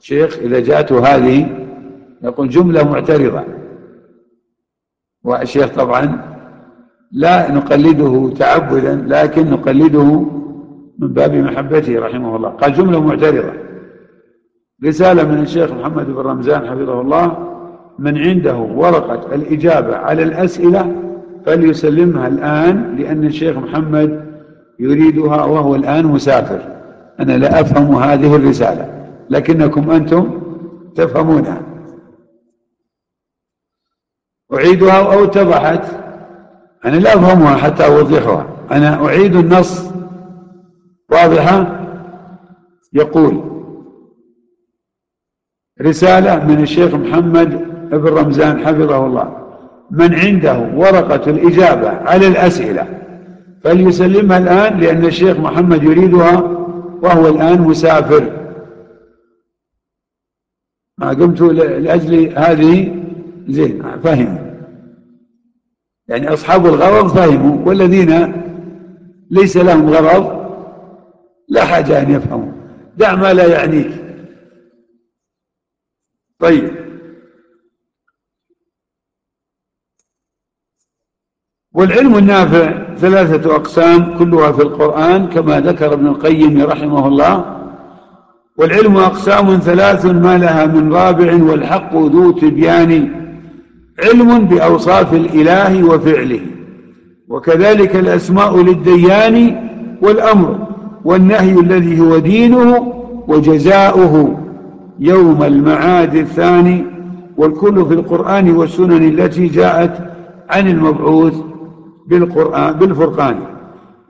شيخ إذا جاءته هذه يقول جملة معترضة. والشيخ طبعا لا نقلده تعبدا لكن نقلده من باب محبته رحمه الله. قال جملة معترضة. رسالة من الشيخ محمد بن رمزان حفظه الله من عنده ورقة الإجابة على الأسئلة فليسلمها الآن لأن الشيخ محمد يريدها وهو الآن مسافر. أنا لا أفهم هذه الرسالة لكنكم أنتم تفهمونها. أعيدها أو اتضحت؟ أنا لا أفهمها حتى أوضحها. أنا أعيد النص. واضحة؟ يقول رسالة من الشيخ محمد بن رمزان حفظه الله. من عنده ورقة الإجابة على الأسئلة فليسلمها الآن لأن الشيخ محمد يريدها وهو الآن مسافر. ما قمت لأجل هذه؟ زين فهم. يعني أصحاب الغرض فهموا والذين ليس لهم غرض لا حاجة أن يفهموا. دع ما لا يعنيك. طيب. والعلم النافع ثلاثة أقسام كلها في القرآن كما ذكر ابن القيم رحمه الله. والعلم أقسام ثلاث ما لها من رابع والحق ذو تبيان. علم بأوصاف الإله وفعله. وكذلك الأسماء للديان والأمر والنهي الذي هو دينه وجزاؤه. يوم المعاد الثاني والكل في القرآن والسنن التي جاءت عن المبعوث. بالقرآن بالفرقان.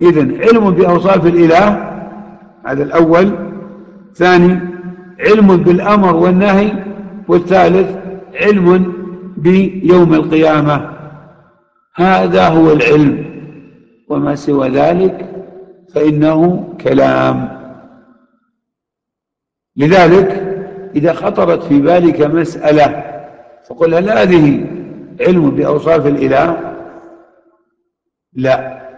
إذن علم بأوصاف الإله هذا الأول. ثاني علم بالأمر والنهي. والثالث علم بيوم القيامة. هذا هو العلم. وما سوى ذلك فإنه كلام. لذلك إذا خطرت في بالك مسألة فقل هل هذه علم بأوصاف الإله؟ لا.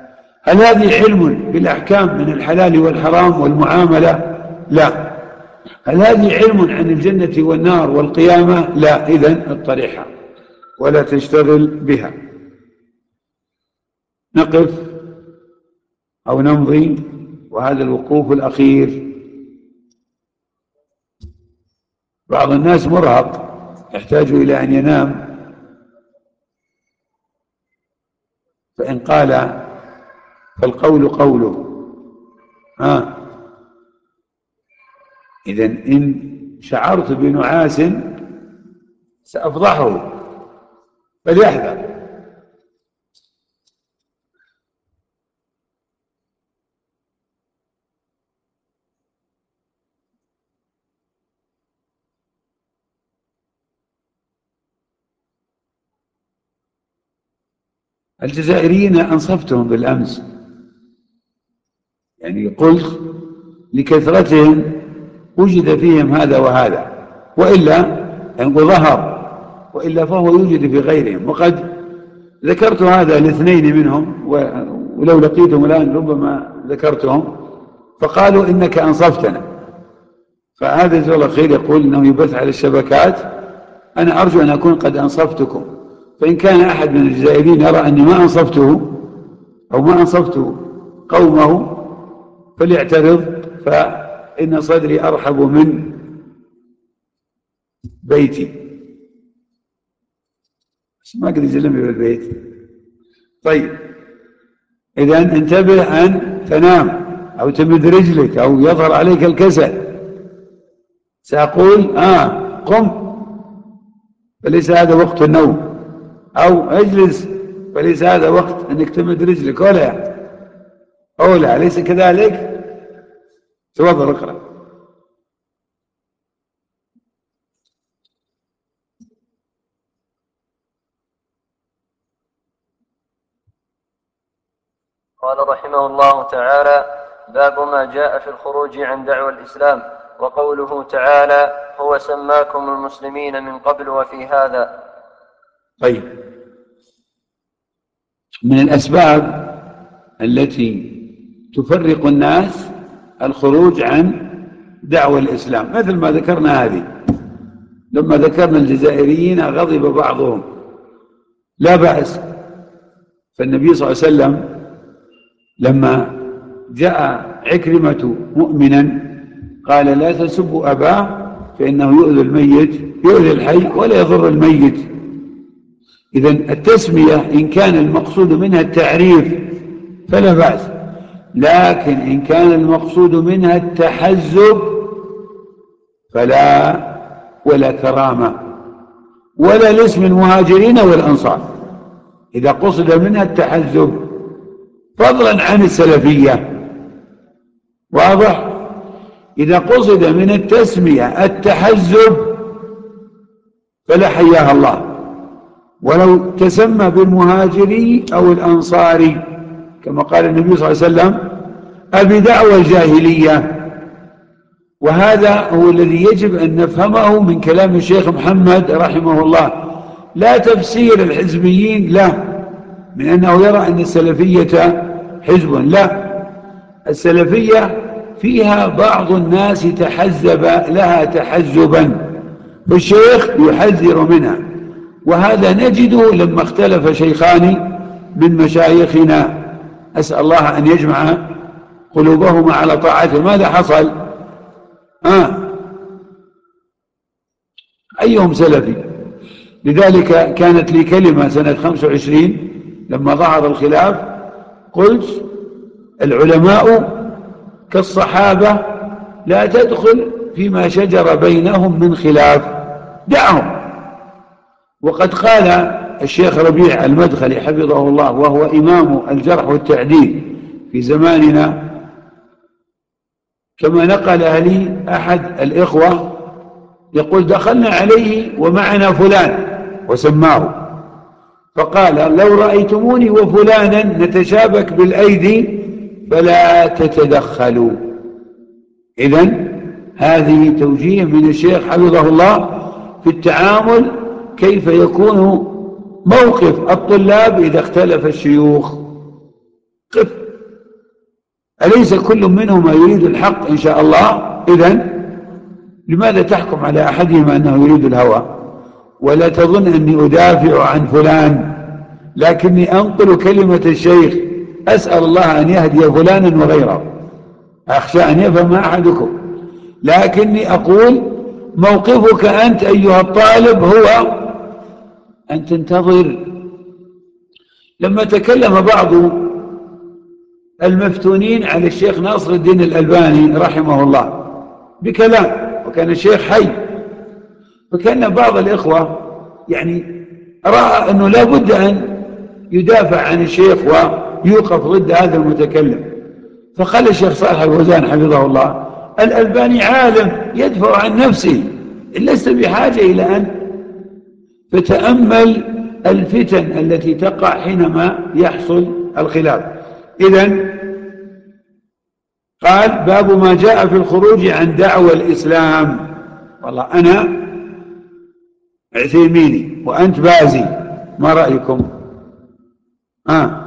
هل هذه علم بالأحكام من الحلال والحرام والمعاملة؟ لا. هل هذه علم عن الجنة والنار والقيامة؟ لا. إذن اطرحها ولا تشتغل بها. نقف أو نمضي وهذا الوقوف الأخير. بعض الناس مرهق يحتاج إلى أن ينام. فإن قال فالقول قوله. ها؟ إذا إن شعرت بنعاس سأفضحه فليحذر. الجزائريين أنصفتهم بالأمس. يعني قلت لكثرتهم وجد فيهم هذا وهذا وإلا يعني ظهر وإلا فهو يوجد في غيرهم. وقد ذكرت هذا لاثنين منهم ولو لقيتهم الآن ربما ذكرتهم فقالوا إنك أنصفتنا. فهذا جزاه الله خير يقول إنه يبث على الشبكات أنا أرجو أن أكون قد أنصفتكم. فإن كان أحد من الجزائريين يرى أني ما أنصفته أو ما أنصفت قومه فليعترض فإن صدري أرحب من بيتي. بس ما قد يجلمني بالبيت. طيب. إذا انتبه أن تنام أو تمد رجلك أو يظهر عليك الكسل. سأقول آه قم. فليس هذا وقت النوم. أو اجلس فليس هذا وقت أنك تمد رجلك. ولا. أولى أليس كذلك؟ تفضل اقرأ. قال رحمه الله تعالى باب ما جاء في الخروج عن دعوى الإسلام وقوله تعالى هو سماكم المسلمين من قبل وفي هذا. طيب. من الأسباب التي تفرق الناس الخروج عن دعوة الإسلام مثل ما ذكرنا هذه. لما ذكرنا الجزائريين غضب بعضهم. لا بأس. فالنبي صلى الله عليه وسلم لما جاء عكرمة مؤمنا قال لا تسبوا أباه فإنه يؤذي الميت يؤذي الحي ولا يضر الميت. إذا التسمية إن كان المقصود منها التعريف فلا بأس. لكن إن كان المقصود منها التحزب فلا ولا كرامة ولا لاسم المهاجرين والأنصار. إذا قصد منها التحزب فضلا عن السلفية. واضح؟ إذا قصد من التسمية التحزب فلا حياها الله. ولو تسمى بالمهاجري أو الأنصاري كما قال النبي صلى الله عليه وسلم أبي دعوة الجاهلية. وهذا هو الذي يجب أن نفهمه من كلام الشيخ محمد رحمه الله. لا تفسير الحزبيين له من أنه يرى أن السلفية حزب لا. السلفية فيها بعض الناس تحزب لها تحزبا والشيخ يحذر منها. وهذا نجده لما اختلف شيخان من مشايخنا. أسأل الله أن يجمع قلوبهما على طاعته. ماذا حصل؟ آه. أيهم سلفي؟ لذلك كانت لي كلمة سنة 25 لما ظهر الخلاف قلت العلماء كالصحابة لا تدخل فيما شجر بينهم من خلاف. دعهم. وقد قال الشيخ ربيع المدخلي حفظه الله وهو إمام الجرح والتعديل في زماننا. كما نقل لي أحد الإخوة يقول دخلنا عليه ومعنا فلان وسماه. فقال لو رأيتموني وفلانا نتشابك بالأيدي فلا تتدخلوا. إذن هذه توجيه من الشيخ حفظه الله في التعامل كيف يكون موقف الطلاب إذا اختلف الشيوخ؟ قف. أليس كل منهما يريد الحق إن شاء الله؟ إذا لماذا تحكم على أحدهما أنه يريد الهوى؟ ولا تظن أني أدافع عن فلان لكني أنقل كلمة الشيخ. أسأل الله أن يهدي فلانا وغيره. أخشى أن يفهم أحدكم. لكني أقول موقفك أنت أيها الطالب هو أن تنتظر. لما تكلم بعض المفتونين على الشيخ ناصر الدين الألباني رحمه الله بكلام وكان الشيخ حي فكان بعض الإخوة يعني رأى أنه لا بد أن يدافع عن الشيخ ويوقف ضد هذا المتكلم. فقال الشيخ صالح الوزان حفظه الله الألباني عالم يدفع عن نفسه لست بحاجة إلى أن تتأمل الفتن التي تقع حينما يحصل الخلاف. إذا قال باب ما جاء في الخروج عن دعوى الإسلام. والله أنا عثيميني وأنت بازي ما رأيكم؟ آه.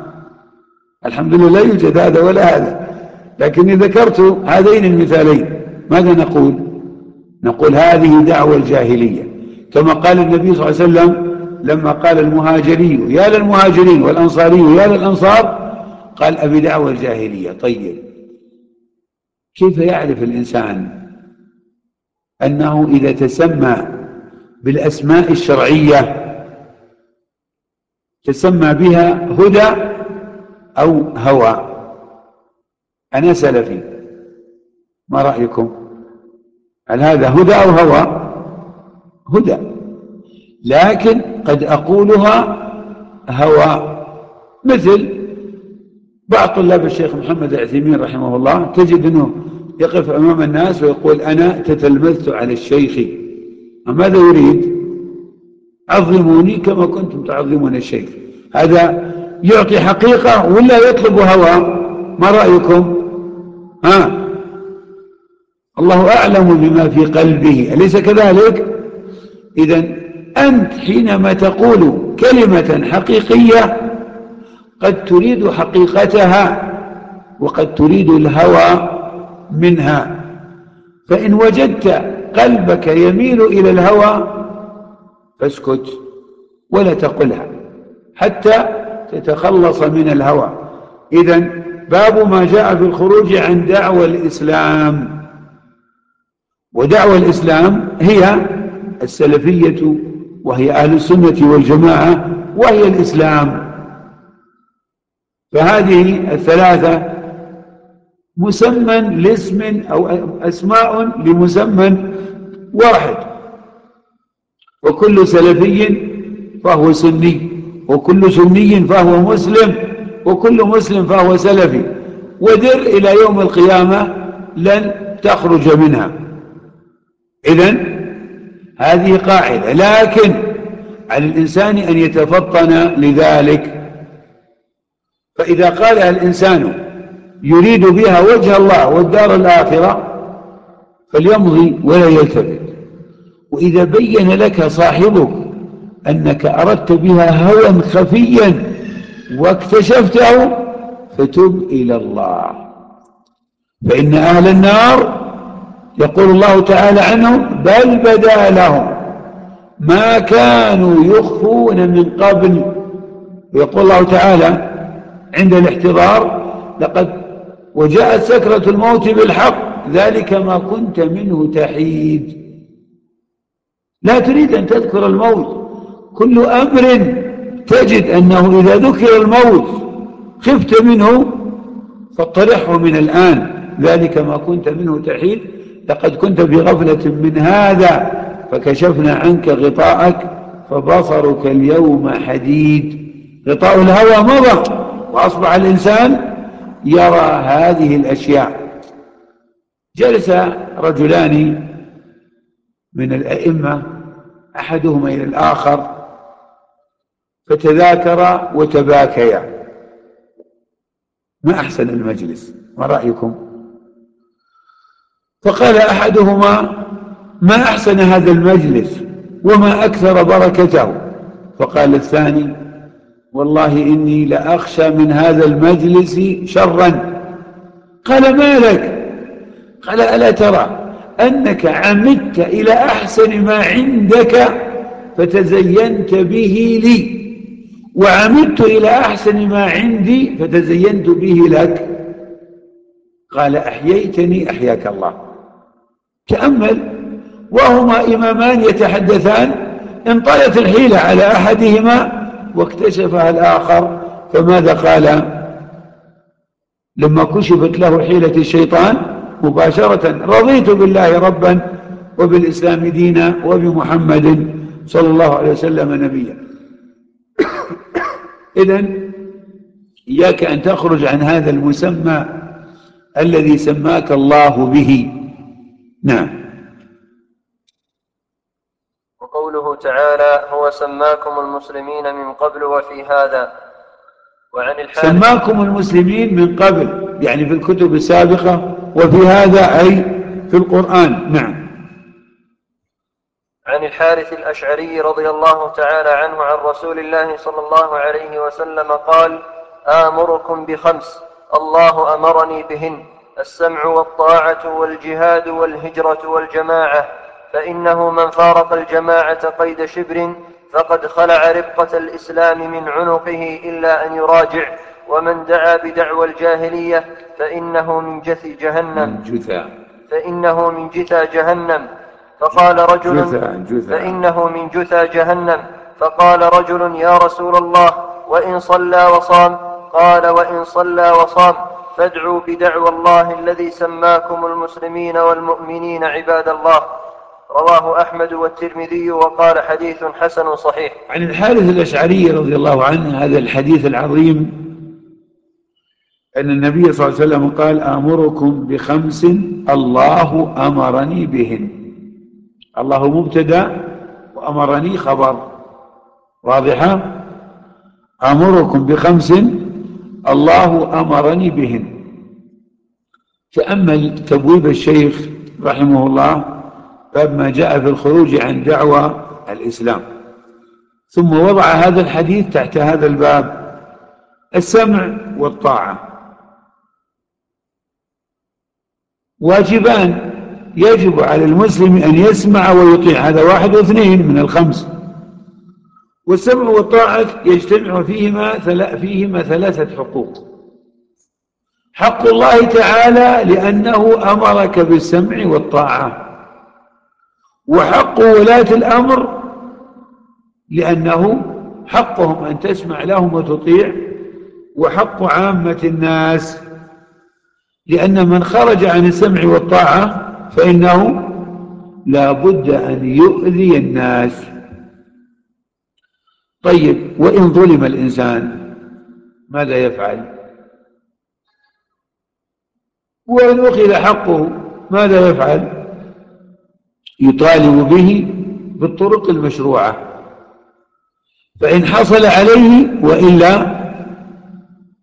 الحمد لله لا يوجد هذا ولا هذا. لكني ذكرت هذين المثالين. ماذا نقول؟ نقول هذه دعوة الجاهلية. كما قال النبي صلى الله عليه وسلم لما قال المهاجري يا للمهاجرين والأنصاري يا للأنصار قال أبي دعوة الجاهلية. طيب. كيف يعرف الإنسان أنه إذا تسمى بالأسماء الشرعية تسمى بها هدى أو هوى؟ أنا سلفي. ما رأيكم؟ هل هذا هدى أو هوى؟ هدى. لكن قد أقولها هوى. مثل بعض طلاب الشيخ محمد العثيمين رحمه الله تجد أنه يقف أمام الناس ويقول أنا تتلمذت على الشيخ. ماذا يريد؟ عظموني كما كنتم تعظمون الشيخ. هذا يعطي حقيقة ولا يطلب هوى؟ ما رأيكم؟ ها؟ الله أعلم بما في قلبه. أليس كذلك؟ إذا أنت حينما تقول كلمة حقيقية قد تريد حقيقتها وقد تريد الهوى منها. فإن وجدت قلبك يميل إلى الهوى فاسكت ولا تقلها حتى تتخلص من الهوى. إذا باب ما جاء في الخروج عن دعوى الإسلام. ودعوى الإسلام هي السلفية وهي أهل السنة والجماعة وهي الإسلام. فهذه الثلاثة مسمى لاسم أو أسماء لمسمى واحد. وكل سلفي فهو سني وكل سني فهو مسلم وكل مسلم فهو سلفي. ودر إلى يوم القيامة لن تخرج منها. إذا هذه قاعدة. لكن على الإنسان أن يتفطن لذلك. فإذا قالها الإنسان يريد بها وجه الله والدار الآخرة فليمضي ولا يلتفت. وإذا بين لك صاحبك أنك أردت بها هوى خفيا واكتشفته فتب إلى الله. فإن أهل النار يقول الله تعالى عنهم بل بدا لهم ما كانوا يخفون من قبل. ويقول الله تعالى عند الاحتضار لقد وجاءت سكرة الموت بالحق ذلك ما كنت منه تحيد. لا تريد أن تذكر الموت. كل أمر تجد أنه إذا ذكر الموت خفت منه فاطرحه من الآن ذلك ما كنت منه تحيد. لقد كنت في غفلة من هذا فكشفنا عنك غطاءك فبصرك اليوم حديد. غطاء الهوى مضى وأصبح الإنسان يرى هذه الأشياء. جلس رجلان من الأئمة أحدهما إلى الآخر فتذاكرا وتباكيا. ما أحسن المجلس؟ ما رأيكم؟ فقال أحدهما ما أحسن هذا المجلس وما أكثر بركته؟ فقال الثاني والله إني لأخشى من هذا المجلس شرا. قال ما لك؟ قال ألا ترى أنك عمدت إلى أحسن ما عندك فتزينت به لي. وعمدت إلى أحسن ما عندي فتزينت به لك. قال أحييتني أحياك الله. تأمل وهما إمامان يتحدثان. انطلت الحيلة على أحدهما واكتشفها الآخر فماذا قال؟ لما كشفت له حيلة الشيطان مباشرة رضيت بالله ربا وبالإسلام دينا وبمحمد صلى الله عليه وسلم نبيا. إذا إياك أن تخرج عن هذا المسمى الذي سماك الله به. نعم. وقوله تعالى هو سماكم المسلمين من قبل وفي هذا. وعن الحارث سماكم المسلمين من قبل يعني في الكتب السابقة وفي هذا أي في القرآن. نعم. عن الحارث الأشعري رضي الله تعالى عنه عن رسول الله صلى الله عليه وسلم قال آمركم بخمس الله أمرني بهن. السمع والطاعة والجهاد والهجرة والجماعة فإنه من فارق الجماعة قيد شبر فقد خلع ربقة الإسلام من عنقه إلا أن يراجع ومن دعا بدعوى الجاهلية فإنه من جثي جهنم. جثى فإنه من جثى جهنم. فقال رجل جثى جثى فإنه من جثى جهنم. فقال رجل يا رسول الله وإن صلى وصام؟ قال وإن صلى وصام. فادعوا بدعوى الله الذي سماكم المسلمين والمؤمنين عباد الله. رواه أحمد والترمذي وقال حديث حسن صحيح. عن الحارث الأشعري رضي الله عنه هذا الحديث العظيم أن النبي صلى الله عليه وسلم قال آمركم بخمس الله أمرني بهن. الله مبتدأ وأمرني خبر. واضحة؟ آمركم بخمس الله أمرني بهن. تأمل تبويب الشيخ رحمه الله باب ما جاء في الخروج عن دعوى الإسلام ثم وضع هذا الحديث تحت هذا الباب السمع والطاعة. واجبان يجب على المسلم أن يسمع ويطيع هذا واحد واثنين من الخمس. والسمع والطاعة يجتمع فيهما فيهما ثلاثة حقوق. حق الله تعالى لأنه أمرك بالسمع والطاعة. وحق ولاة الأمر لأنه حقهم أن تسمع لهم وتطيع. وحق عامة الناس لأن من خرج عن السمع والطاعة فإنه لا بد أن يؤذي الناس. طيب وإن ظلم الإنسان ماذا يفعل؟ وإن أخذ حقه ماذا يفعل؟ يطالب به بالطرق المشروعة. فإن حصل عليه وإلا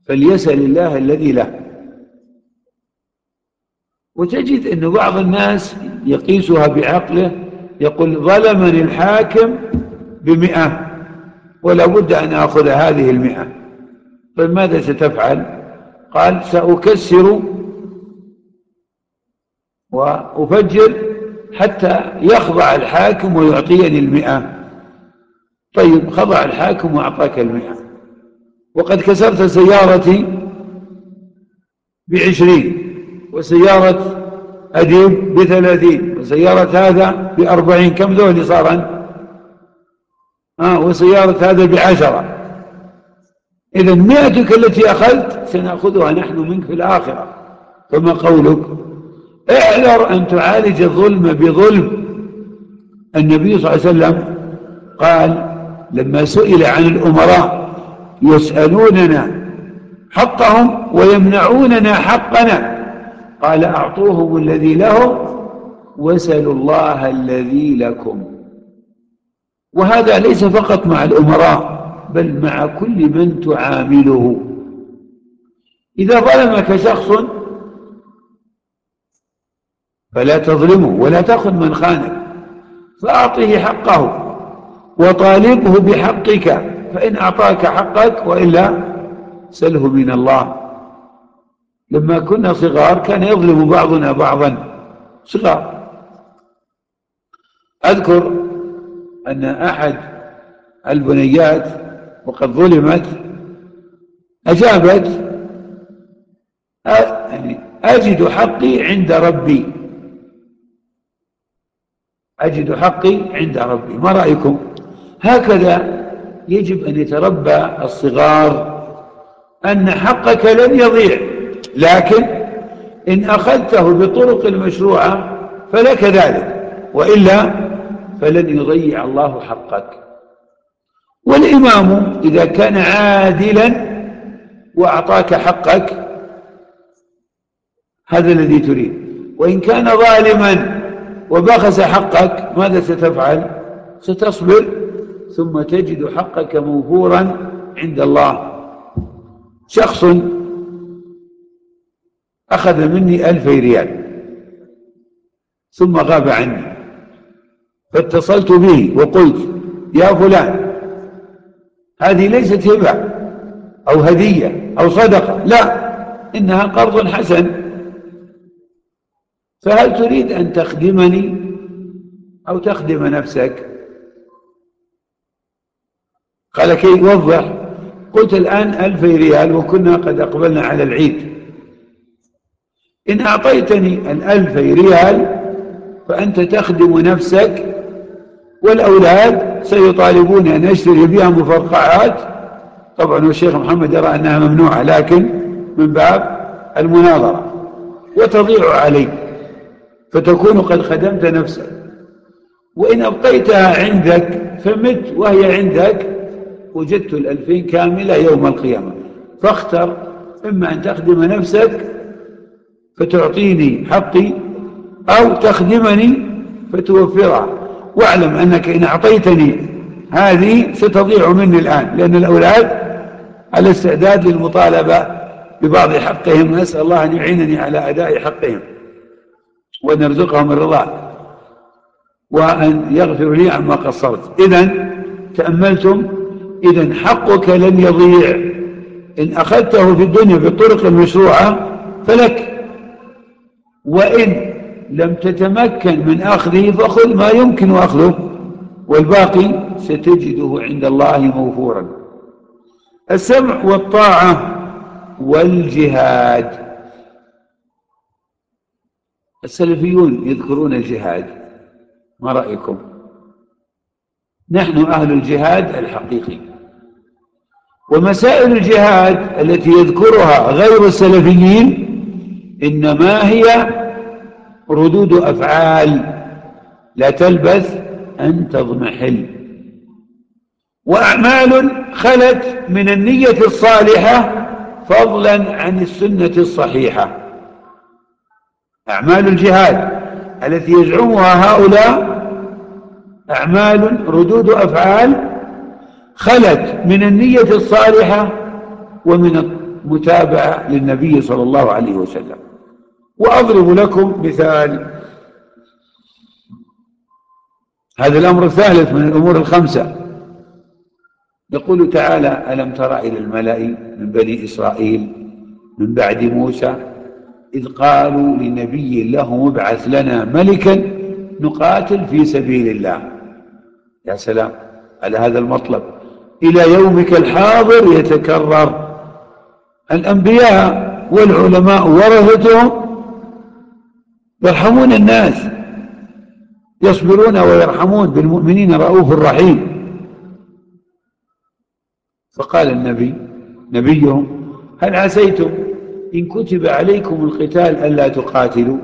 فليسأل الله الذي له. وتجد أن بعض الناس يقيسها بعقله يقول ظلمني الحاكم بمئة. ولا بد أن أخذ هذه المئة. طيب ماذا ستفعل؟ قال سأكسر وأفجر حتى يخضع الحاكم ويعطيني المئة. طيب خضع الحاكم وأعطاك المئة. وقد كسرت سيارتي بعشرين وسيارة أديب بثلاثين وسيارة هذا بأربعين. كم ذولي صار آه وسيارة هذا بعشرة. إذا مئتك التي أخذت سنأخذها نحن منك في الآخرة. فما قولك احذر أن تعالج الظلم بظلم. النبي صلى الله عليه وسلم قال لما سئل عن الأمراء يسألوننا حقهم ويمنعوننا حقنا. قال أعطوهم الذي لهم وسلوا الله الذي لكم. وهذا ليس فقط مع الأمراء بل مع كل من تعامله. إذا ظلمك شخص فلا تظلمه ولا تأخذ من خانك. فأعطه حقه وطالبه بحقك فإن أعطاك حقك وإلا سله من الله. لما كنا صغار كان يظلم بعضنا بعضا. صغار. أذكر أن أحد البنيات وقد ظلمت أجابت يعني أجد حقي عند ربي. أجد حقي عند ربي. ما رأيكم؟ هكذا يجب أن يتربى الصغار أن حقك لن يضيع لكن إن أخذته بطرق المشروعة فلك ذلك وإلا فلن يضيع الله حقك. والإمام إذا كان عادلا وأعطاك حقك هذا الذي تريد. وإن كان ظالما وبخس حقك ماذا ستفعل؟ ستصبر ثم تجد حقك موفورا عند الله. شخص أخذ مني ألفي ريال ثم غاب عني. فاتصلت به وقلت يا فلان هذه ليست هبة أو هدية أو صدقة. لا إنها قرض حسن. فهل تريد أن تخدمني أو تخدم نفسك؟ قال كي وضح قلت الآن ألفي ريال وكنا قد أقبلنا على العيد. إن أعطيتني الألفي ريال فأنت تخدم نفسك والأولاد سيطالبون أن أشتري بها مفرقعات. طبعا والشيخ محمد يرى أنها ممنوعة لكن من باب المناظرة. وتضيع علي فتكون قد خدمت نفسك. وإن أبقيتها عندك فمت وهي عندك وجدت الألفين كاملة يوم القيامة. فاختر إما أن تخدم نفسك فتعطيني حقي أو تخدمني فتوفرها. واعلم أنك إن أعطيتني هذه ستضيع مني الآن لأن الأولاد على استعداد للمطالبة ببعض حقهم نسأل الله أن يعينني على أداء حقهم وأن يرزقهم الرضا وأن يغفر لي عما قصرت. إذا تأملتم إذا حقك لن يضيع. إن أخذته في الدنيا بالطرق المشروعة فلك. وإن لم تتمكن من أخذه فخذ ما يمكن أخذه والباقي ستجده عند الله موفورا. السمع والطاعة والجهاد. السلفيون يذكرون الجهاد. ما رأيكم؟ نحن أهل الجهاد الحقيقي. ومسائل الجهاد التي يذكرها غير السلفيين إنما هي ردود أفعال لا تلبث أن تضمحل. وأعمال خلت من النية الصالحة فضلا عن السنة الصحيحة. أعمال الجهاد التي يزعمها هؤلاء أعمال ردود أفعال خلت من النية الصالحة ومن المتابعة للنبي صلى الله عليه وسلم. وأضرب لكم مثال. هذا الأمر الثالث من الأمور الخمسة. يقول تعالى ألم تر إلى الملأ من بني إسرائيل من بعد موسى إذ قالوا لنبي له مبعث لنا ملكا نقاتل في سبيل الله. يا سلام على هذا المطلب. إلى يومك الحاضر يتكرر. الأنبياء والعلماء ورثتهم يرحمون الناس. يصبرون ويرحمون بالمؤمنين رؤوف رحيم. فقال النبي نبيهم هل عسيتم إن كتب عليكم القتال ألا تقاتلوا؟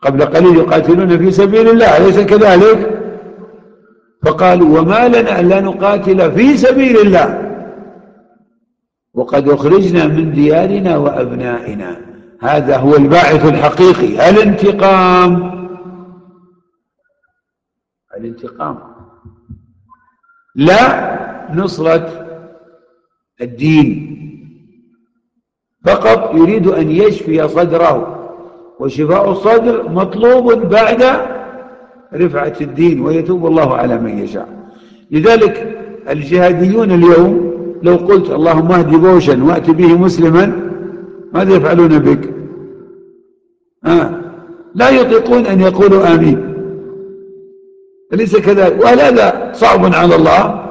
قبل قليل يقاتلون في سبيل الله أليس كذلك؟ فقالوا وما لنا ألا نقاتل في سبيل الله. وقد أخرجنا من ديارنا وأبنائنا. هذا هو الباعث الحقيقي. الانتقام. الانتقام. لا نصرة الدين. فقط يريد أن يشفي صدره. وشفاء الصدر مطلوب بعد رفعة الدين ويتوب الله على من يشاء. لذلك الجهاديون اليوم لو قلت اللهم اهدي بوشا وأتي به مسلما ماذا يفعلون بك؟ آه. لا يطيقون أن يقولوا آمين. أليس كذلك؟ وهل هذا صعب على الله.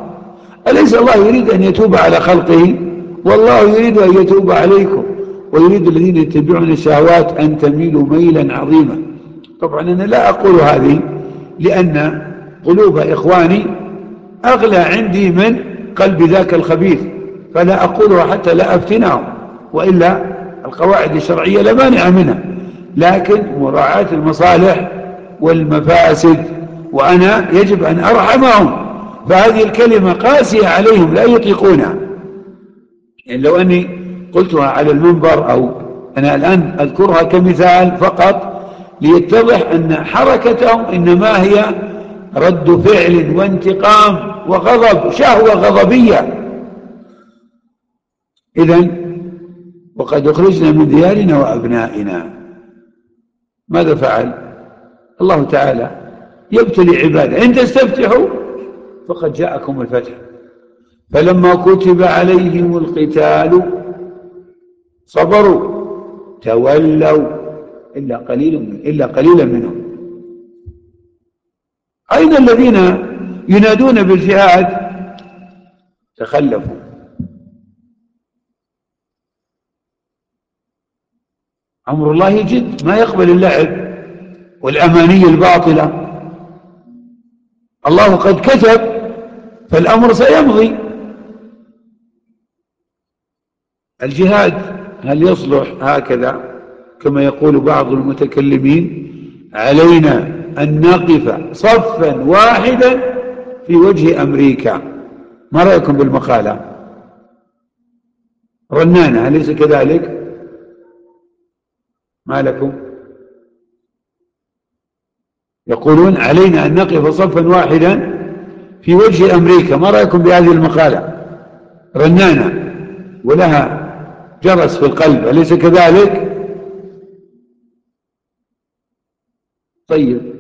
أليس الله يريد أن يتوب على خلقه؟ والله يريد أن يتوب عليكم. ويريد الذين يتبعون الشهوات أن تميلوا ميلا عظيما. طبعا أنا لا أقول هذه لأن قلوب إخواني أغلى عندي من قلب ذاك الخبيث. فلا أقولها حتى لا أفتنهم. وإلا القواعد الشرعية لا مانع منها لكن مراعاة المصالح والمفاسد وأنا يجب أن أرحمهم. فهذه الكلمة قاسية عليهم لا يطيقونها. يعني لو أني قلتها على المنبر أو أنا الآن أذكرها كمثال فقط ليتضح أن حركتهم إنما هي رد فعل وانتقام وغضب شهوة غضبية. إذا وقد أخرجنا من ديارنا وأبنائنا. ماذا فعل؟ الله تعالى يبتلي عباده. إن تستفتحوا فقد جاءكم الفتح. فلما كتب عليهم القتال صبروا تولوا إلا قليل من إلا قليلا منهم. أين الذين ينادون بالجهاد تخلفوا. أمر الله جد ما يقبل اللعب والأماني الباطلة. الله قد كتب فالأمر سيمضي. الجهاد هل يصلح هكذا؟ كما يقول بعض المتكلمين علينا أن نقف صفا واحدا في وجه أمريكا. ما رأيكم بالمقالة؟ رنانة أليس كذلك؟ ما لكم؟ يقولون علينا أن نقف صفا واحدا في وجه أمريكا. ما رأيكم بهذه المقالة؟ رنانة ولها جرس في القلب أليس كذلك؟ طيب.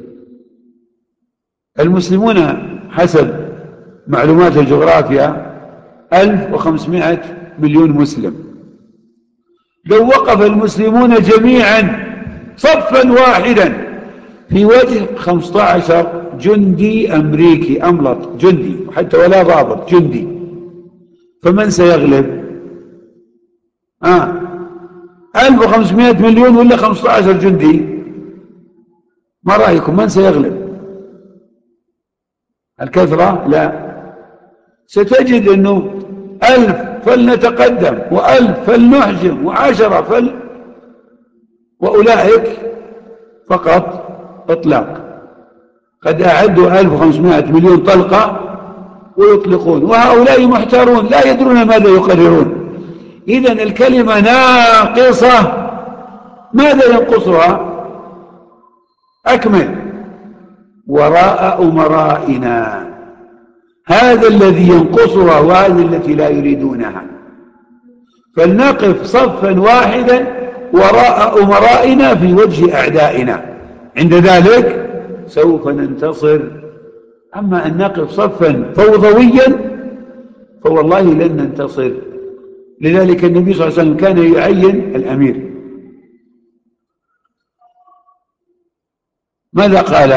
المسلمون حسب معلومات الجغرافيا 1500 مليون مسلم. لو وقف المسلمون جميعا صفا واحدا في وجه 15 جندي أمريكي أملط جندي حتى ولا ضابط جندي. فمن سيغلب؟ آه. 1500 مليون ولا 15 جندي؟ ما رأيكم؟ من سيغلب؟ الكثرة؟ لا. ستجد أنه ألف فلنتقدم. وألف فلنهجم وعشرة فل وأولئك فقط إطلاق. قد أعدوا 1500 مليون طلقة ويطلقون. وهؤلاء محتارون. لا يدرون ماذا يقررون. إذا الكلمة ناقصة. ماذا ينقصها؟ أكمل. وراء أمرائنا. هذا الذي ينقصها وهذه التي لا يريدونها. فلنقف صفا واحدا وراء أمرائنا في وجه أعدائنا. عند ذلك سوف ننتصر. أما أن نقف صفا فوضويا فوالله لن ننتصر. لذلك النبي صلى الله عليه وسلم كان يعين الأمير. ماذا قال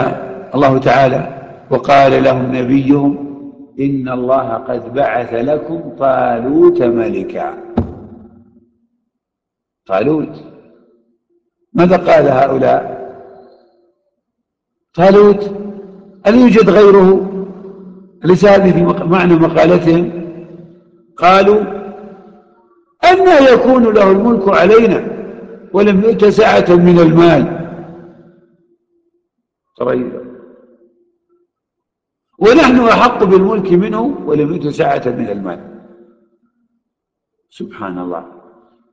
الله تعالى؟ وقال لهم نبيهم إن الله قد بعث لكم طالوت ملكا. طالوت. ماذا قال هؤلاء؟ طالوت هل يوجد غيره؟ أليس هذه في معنى مقالتهم. قالوا أن يكون له الملك علينا ولم يؤت سعة من المال. طيب. ونحن أحق بالملك منه ولم يؤت سعة من المال. سبحان الله.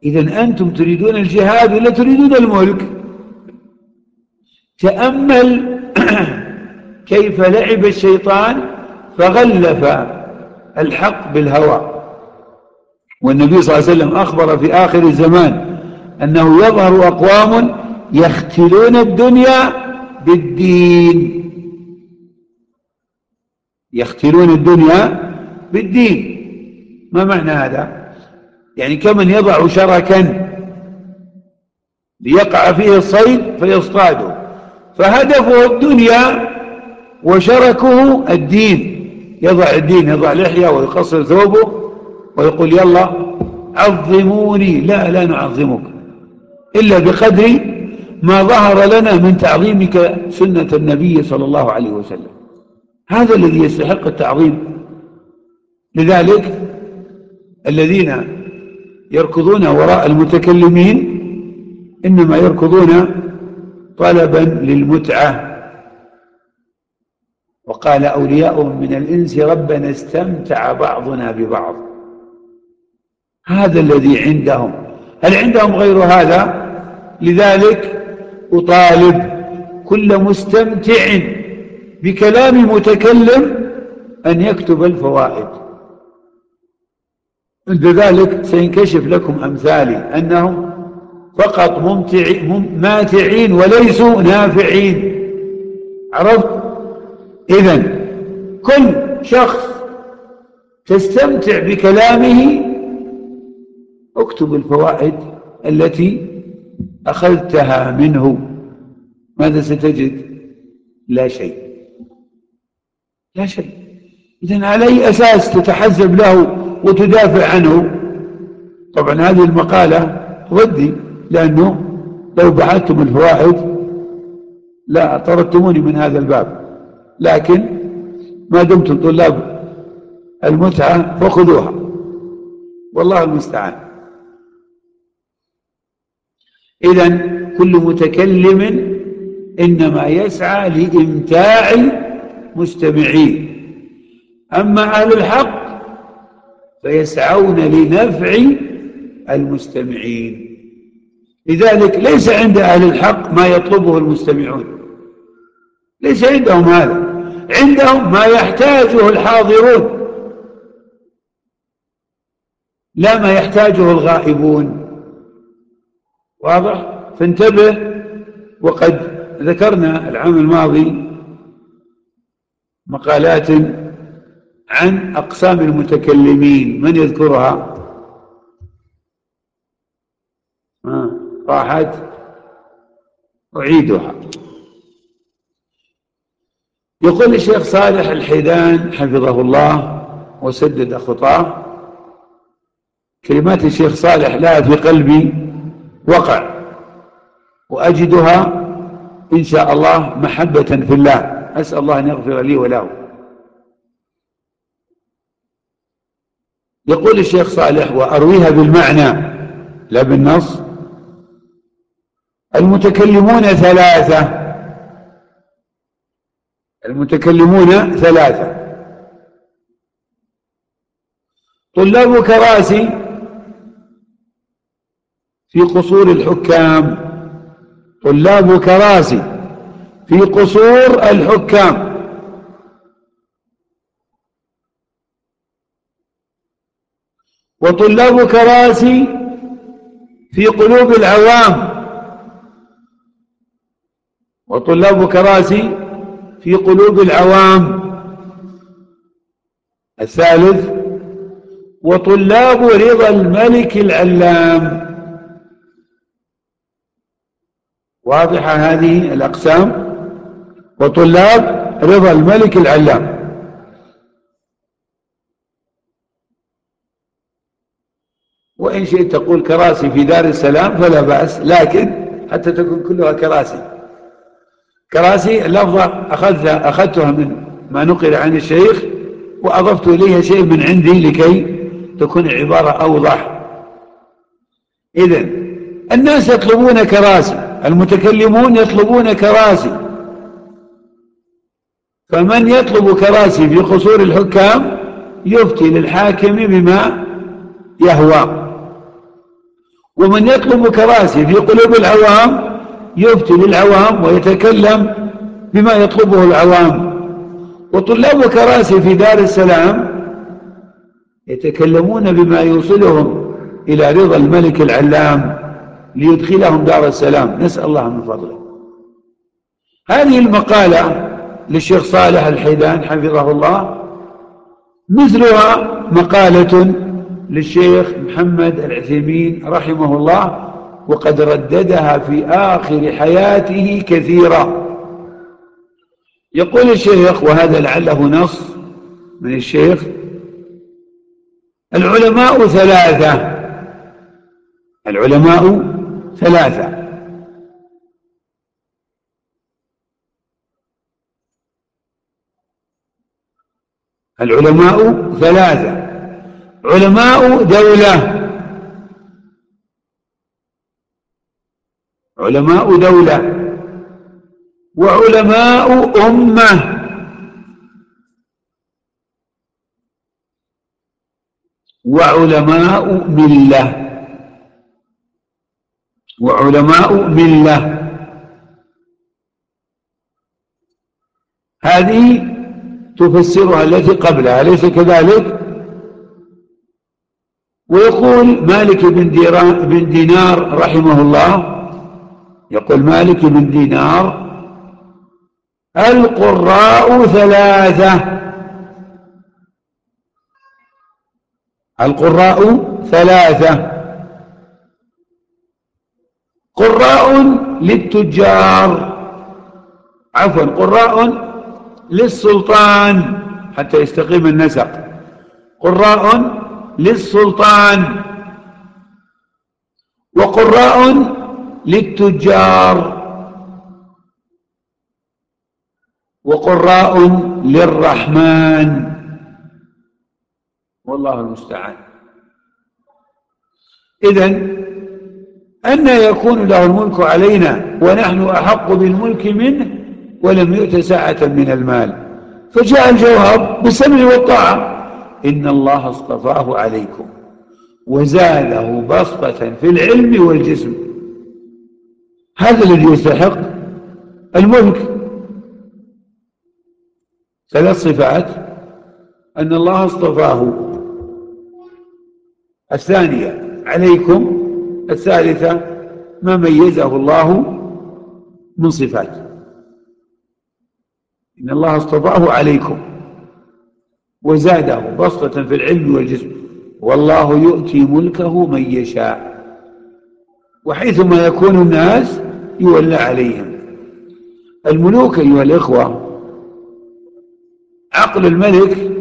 إذا أنتم تريدون الجهاد ولا تريدون الملك؟ تأمل كيف لعب الشيطان فغلف الحق بالهوى. والنبي صلى الله عليه وسلم أخبر في آخر الزمان أنه يظهر أقوام يختلون الدنيا بالدين. يختلون الدنيا بالدين. ما معنى هذا؟ يعني كمن يضع شركا ليقع فيه الصيد فيصطاده. فهدفه الدنيا وشركه الدين. يضع الدين يضع لحية ويقصر ثوبه ويقول يلا عظموني. لا لا نعظمك إلا بقدر ما ظهر لنا من تعظيمك سنة النبي صلى الله عليه وسلم. هذا الذي يستحق التعظيم. لذلك الذين يركضون وراء المتكلمين إنما يركضون طلبا للمتعة. وقال أولياء من الإنس ربنا استمتع بعضنا ببعض. هذا الذي عندهم. هل عندهم غير هذا؟ لذلك أطالب كل مستمتع بكلام متكلم أن يكتب الفوائد. عند ذلك سينكشف لكم أمثالي أنهم فقط ماتعين وليسوا نافعين. عرفت؟ إذا كل شخص تستمتع بكلامه اكتب الفوائد التي أخذتها منه. ماذا ستجد؟ لا شيء. لا شيء. إذن على أي أساس تتحزب له وتدافع عنه؟ طبعا هذه المقالة ردي لأنه لو بعثتم الفوائد لا طردتموني من هذا الباب. لكن ما دمتم طلاب المتعة فخذوها. والله المستعان. إذا كل متكلم إنما يسعى لإمتاع مستمعين. أما أهل الحق فيسعون لنفع المستمعين. لذلك ليس عند أهل الحق ما يطلبه المستمعون. ليس عندهم هذا. عندهم ما يحتاجه الحاضرون. لا ما يحتاجه الغائبون. واضح؟ فانتبه. وقد ذكرنا العام الماضي مقالات عن أقسام المتكلمين. من يذكرها. راحت. أعيدها. يقول الشيخ صالح الحيدان حفظه الله وسدد خطاه. كلمات الشيخ صالح لها في قلبي وقع. وأجدها إن شاء الله محبة في الله. أسأل الله أن يغفر لي وله. يقول الشيخ صالح وأرويها بالمعنى لا بالنص. المتكلمون ثلاثة. المتكلمون ثلاثة. طلاب كراسي في قصور الحكام. طلاب كراسي. في قصور الحكام. وطلاب كراسي في قلوب العوام. وطلاب كراسي في قلوب العوام. الثالث وطلاب رضا الملك العلام. واضحة هذه الأقسام؟ وطلاب رضا الملك العلام. وإن شئت تقول كراسي في دار السلام فلا بأس لكن حتى تكون كلها كراسي. كراسي اللفظة أخذتها, أخذتها من ما نقل عن الشيخ وأضفت إليها شيء من عندي لكي تكون العبارة أوضح. إذن الناس يطلبون كراسي المتكلمون يطلبون كراسي. فمن يطلب كراسي في قصور الحكام يفتي للحاكم بما يهوى. ومن يطلب كراسي في قلوب العوام يفتي للعوام ويتكلم بما يطلبه العوام. وطلاب كراسي في دار السلام يتكلمون بما يوصلهم إلى رضا الملك العلام ليدخلهم دار السلام. نسأل الله من فضله. هذه المقالة للشيخ صالح الحيدان حفظه الله. مثلها مقالة للشيخ محمد العثيمين رحمه الله وقد رددها في آخر حياته كثيرا يقول الشيخ وهذا لعله نص من الشيخ العلماء ثلاثة. العلماء ثلاثة. العلماء ثلاثة. علماء دولة. علماء دولة. وعلماء أمة. وعلماء ملة. وعلماء ملة. هذه تفسرها التي قبلها أليس كذلك؟ ويقول مالك بن, بن دينار رحمه الله يقول مالك بن دينار القراء ثلاثة. القراء ثلاثة. قراء للتجار. عفوا قراء للسلطان حتى يستقيم النسق. قراء للسلطان. وقراء للتجار. وقراء للرحمن. والله المستعان. إذا أن يكون له الملك علينا ونحن أحق بالملك منه ولم يؤت ساعة من المال. فجاء الجواب بالسمع والطاعة. إن الله اصطفاه عليكم وزاده بسطة في العلم والجسم. هذا الذي يستحق الملك. ثلاث صفات. أن الله اصطفاه. الثانية عليكم. الثالثة ما ميزه الله من صفات إن الله اصطفاه عليكم وزاده بسطة في العلم والجسم. والله يؤتي ملكه من يشاء. وحيثما يكون الناس يولى عليهم. الملوك أيها الإخوة عقل الملك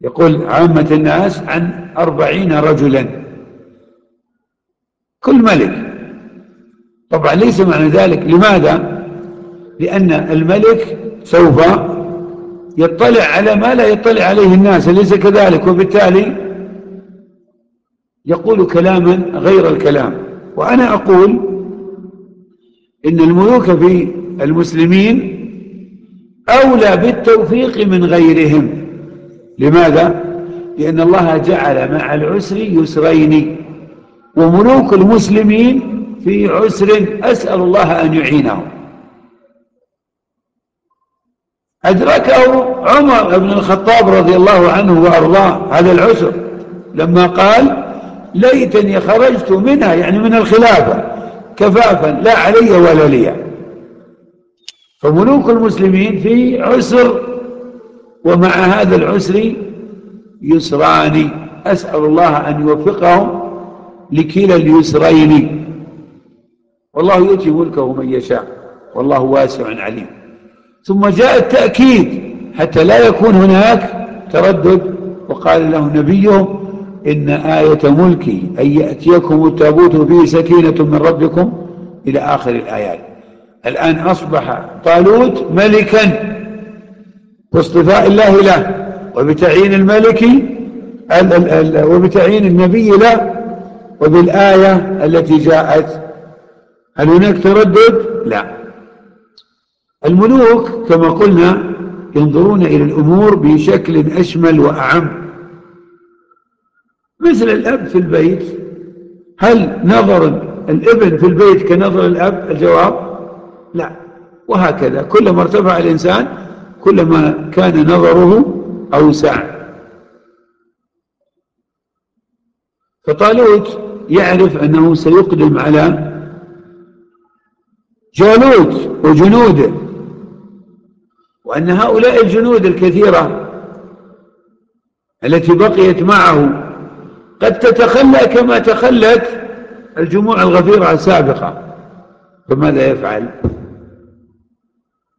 يقول عامة الناس عن أربعين رجلا. كل ملك. طبعا ليس معنى ذلك. لماذا؟ لأن الملك سوف يطلع على ما لا يطلع عليه الناس أليس كذلك؟ وبالتالي يقول كلاما غير الكلام. وأنا أقول إن الملوك في المسلمين أولى بالتوفيق من غيرهم. لماذا؟ لأن الله جعل مع العسر يسرين وملوك المسلمين في عسر أسأل الله أن يعينهم. أدركه عمر بن الخطاب رضي الله عنه وأرضاه هذا العسر لما قال ليتني خرجت منها يعني من الخلافة كفافا لا علي ولا لي فملوك المسلمين في عسر ومع هذا العسر يسران أسأل الله أن يوفقهم لكلا اليسرين. والله يؤتي ملكه من يشاء والله واسع عليم. ثم جاء التأكيد حتى لا يكون هناك تردد وقال له نبيهم إن آية ملكي أن يأتيكم التابوت فيه سكينة من ربكم إلى آخر الآيات. الآن أصبح طالوت ملكا باصطفاء الله له وبتعيين الملك وبتعيين النبي له وبالآية التي جاءت. هل هناك تردد؟ لا. الملوك كما قلنا ينظرون إلى الأمور بشكل أشمل وأعم. مثل الأب في البيت هل نظر الابن في البيت كنظر الأب؟ الجواب لا. وهكذا كلما ارتفع الإنسان كلما كان نظره أوسع. فطالوت يعرف أنه سيقدم على جالوت وجنوده. وأن هؤلاء الجنود الكثيرة التي بقيت معه قد تتخلى كما تخلت الجموع الغفيرة السابقة. فماذا يفعل؟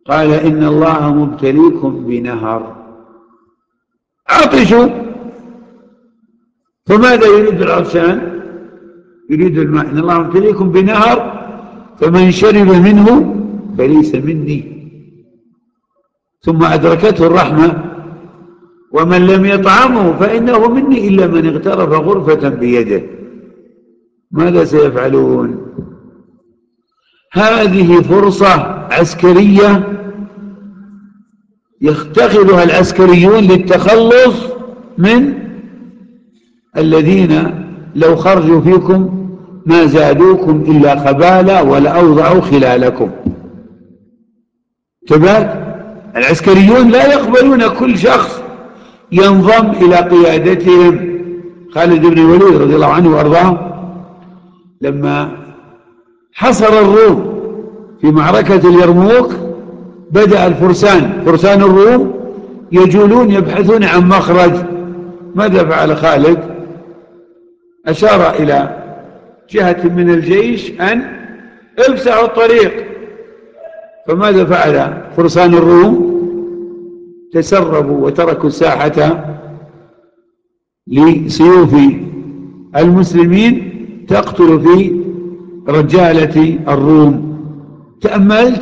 قال إن الله مبتليكم بنهر. عطشوا. فماذا يريد العطشان؟ يريد الماء. إن الله مبتليكم بنهر فمن شرب منه فليس مني. ثم أدركته الرحمة ومن لم يطعمه فإنه مني إلا من اغترف غرفة بيده. ماذا سيفعلون؟ هذه فرصة عسكرية يتخذها العسكريون للتخلص من الذين لو خرجوا فيكم ما زادوكم إلا خبالا ولأوضعوا خلالكم. تبات العسكريون لا يقبلون كل شخص ينضم إلى قيادتهم. خالد بن الوليد رضي الله عنه وأرضاه لما حصر الروم في معركة اليرموك بدأ الفرسان فرسان الروم يجولون يبحثون عن مخرج. ماذا فعل خالد؟ أشار إلى جهة من الجيش أن افسحوا الطريق. فماذا فعل فرسان الروم؟ تسربوا وتركوا الساحة لسيوف المسلمين تقتل في رجالة الروم. تأملت؟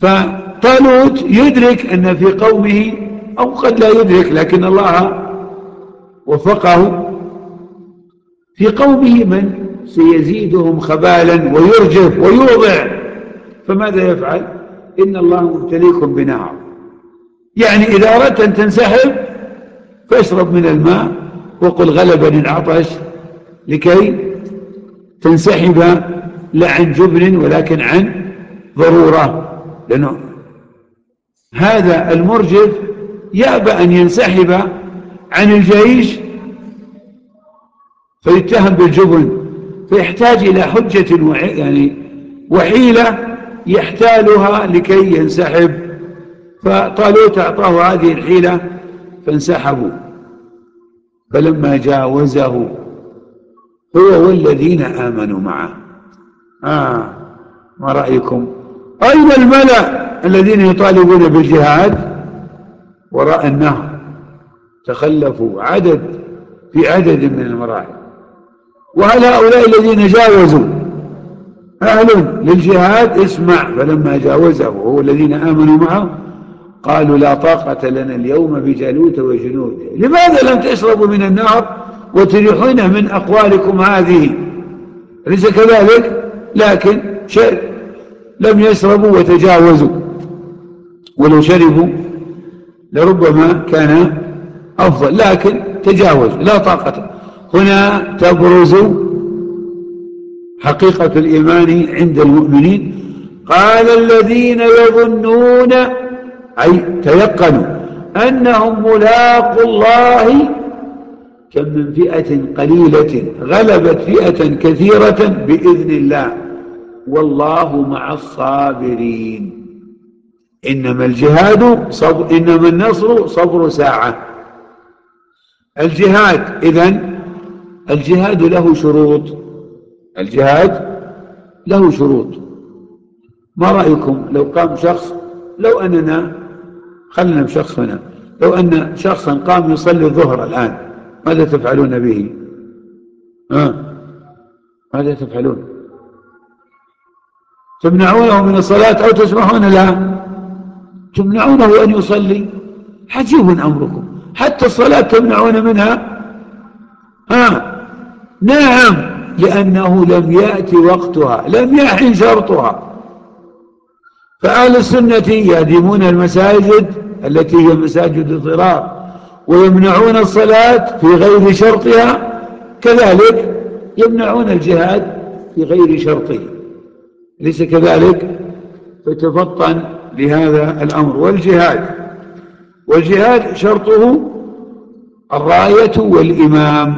فطالوت يدرك أن في قومه أو قد لا يدرك لكن الله وفقه. في قومه من؟ سيزيدهم خبالا ويرجف ويوضع. فماذا يفعل؟ إن الله مبتليكم بنار. يعني إذا أردت أن تنسحب فاشرب من الماء وقل غلبني العطش لكي تنسحب لا عن جبن ولكن عن ضرورة. لأنه هذا المرجف يأبى أن ينسحب عن الجيش فيتهم بالجبن فيحتاج إلى حجة يعني وحيلة يحتالها لكي ينسحب. فطالوت أعطاه هذه الحيلة فانسحبوا. فلما جاوزه هو والذين آمنوا معه. آه ما رأيكم؟ أين الملأ الذين يطالبون بالجهاد؟ وراء النهر. تخلفوا عدد في عدد من المراحل. وهل هؤلاء الذين جاوزوا أهل للجهاد؟ اسمع فلما جاوزه هو الذين آمنوا معه قالوا لا طاقة لنا اليوم بجالوت وجنوده لماذا لم تشربوا من النهر وتريحون من أقوالكم هذه؟ أليس كذلك؟ لكن شيء لم يشربوا وتجاوزوا. ولو شربوا لربما كان أفضل لكن تجاوزوا لا طاقة. هنا تبرز حقيقة الإيمان عند المؤمنين. قال الذين يظنون أي تيقنوا أنهم ملاقوا الله كم من فئة قليلة غلبت فئة كثيرة بإذن الله. والله مع الصابرين. إنما الجهاد صبر إنما النصر صبر ساعة. الجهاد إذن الجهاد له شروط. الجهاد له شروط. ما رأيكم لو قام شخص لو أننا خلنا بشخص هنا لو أن شخصا قام يصلي الظهر الآن ماذا تفعلون به؟ ها؟ ماذا تفعلون؟ تمنعونه من الصلاة أو تسمحون له؟ تمنعونه أن يصلي؟ عجيب أمركم. حتى الصلاة تمنعون منها؟ ها؟ نعم لأنه لم يأتي وقتها لم يحن شرطها. فأهل السنة يهدمون المساجد التي هي مساجد الضرار ويمنعون الصلاة في غير شرطها كذلك يمنعون الجهاد في غير شرطه. ليس كذلك؟ فتفطن لهذا الأمر. والجهاد والجهاد شرطه الراية والإمام.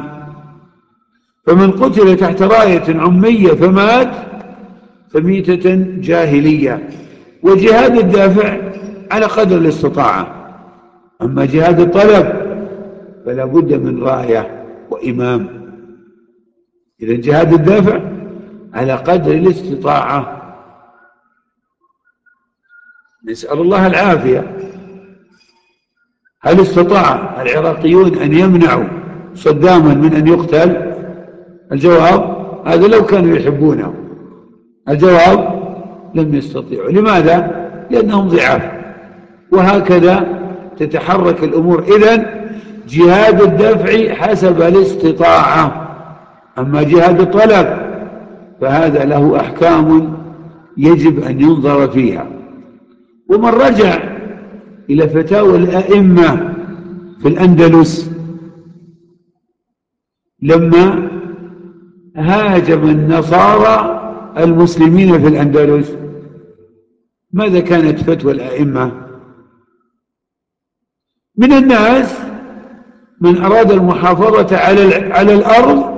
فمن قتل تحت راية عمية فمات فميتة جاهلية. وجهاد الدافع على قدر الاستطاعة. أما جهاد الطلب فلا بد من راية وإمام. إذا جهاد الدافع على قدر الاستطاعة. نسأل الله العافية. هل استطاع العراقيون أن يمنعوا صداما من أن يقتل؟ الجواب هذا لو كانوا يحبونه. الجواب لم يستطيعوا. لماذا؟ لأنهم ضعاف. وهكذا تتحرك الأمور. إذن جهاد الدفع حسب الاستطاعة. أما جهاد الطلب فهذا له أحكام يجب أن ينظر فيها. ومن رجع إلى فتاوى الأئمة في الأندلس لما هاجم النصارى المسلمين في الأندلس ماذا كانت فتوى الأئمة؟ من الناس من أراد المحافظة على على الأرض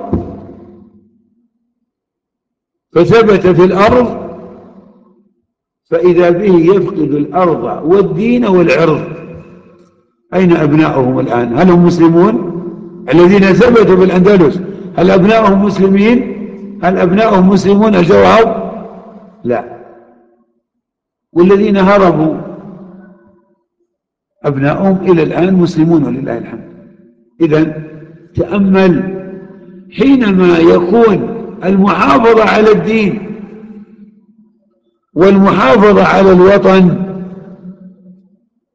فثبت في الأرض فإذا به يفقد الأرض والدين والعرض. أين أبناؤهم الآن؟ هل هم مسلمون؟ الذين ثبتوا بالأندلس هل أبناؤهم مسلمين؟ هل أبناؤهم مسلمون؟ الجواب لا. والذين هربوا أبناؤهم إلى الآن مسلمون ولله الحمد. إذا تأمل حينما يكون المحافظة على الدين والمحافظة على الوطن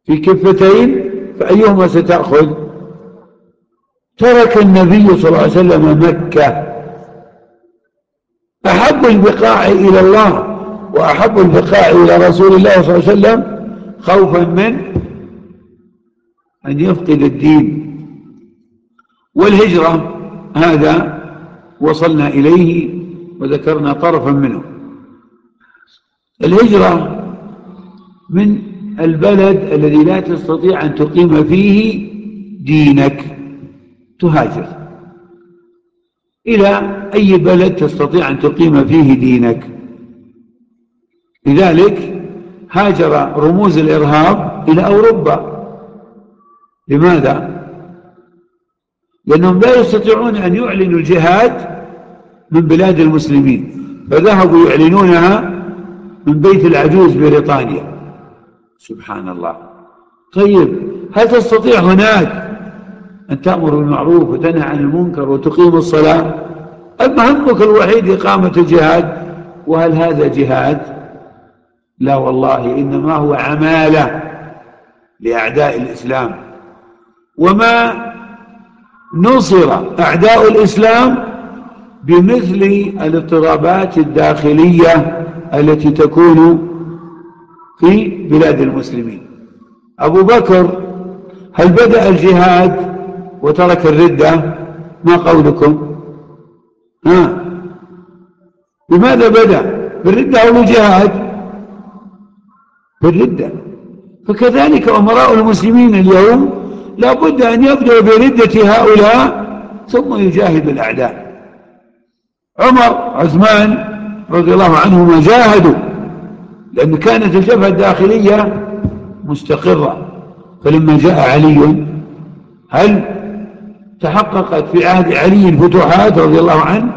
في كفتين فأيهما ستأخذ؟ ترك النبي صلى الله عليه وسلم مكة. أحب البقاع إلى الله وأحب البقاع إلى رسول الله صلى الله عليه وسلم خوفا من أن يفقد الدين. والهجرة هذا وصلنا إليه وذكرنا طرفا منه. الهجرة من البلد الذي لا تستطيع أن تقيم فيه دينك. تهاجر. إلى أي بلد تستطيع أن تقيم فيه دينك؟ لذلك هاجر رموز الإرهاب إلى أوروبا. لماذا؟ لأنهم لا يستطيعون أن يعلنوا الجهاد من بلاد المسلمين فذهبوا يعلنونها من بيت العجوز بريطانيا. سبحان الله. طيب هل تستطيع هناك أن تأمر بالمعروف وتنهى عن المنكر وتقيم الصلاة؟ أم همك الوحيد إقامة الجهاد. وهل هذا جهاد؟ لا والله إنما هو عمالة لأعداء الإسلام. وما نصر أعداء الإسلام بمثل الاضطرابات الداخلية التي تكون في بلاد المسلمين. أبو بكر هل بدأ الجهاد وترك الردة؟ ما قولكم؟ ها؟ بماذا بدأ؟ بالردة أو الجهاد؟ بالردة. فكذلك أمراء المسلمين اليوم لا بد أن يبدأوا بردة هؤلاء ثم يجاهد الأعداء. عمر عثمان رضي الله عنهما جاهدوا لأن كانت الجبهة الداخلية مستقرة. فلما جاء علي هل تحققت في عهد علي الفتوحات رضي الله عنه؟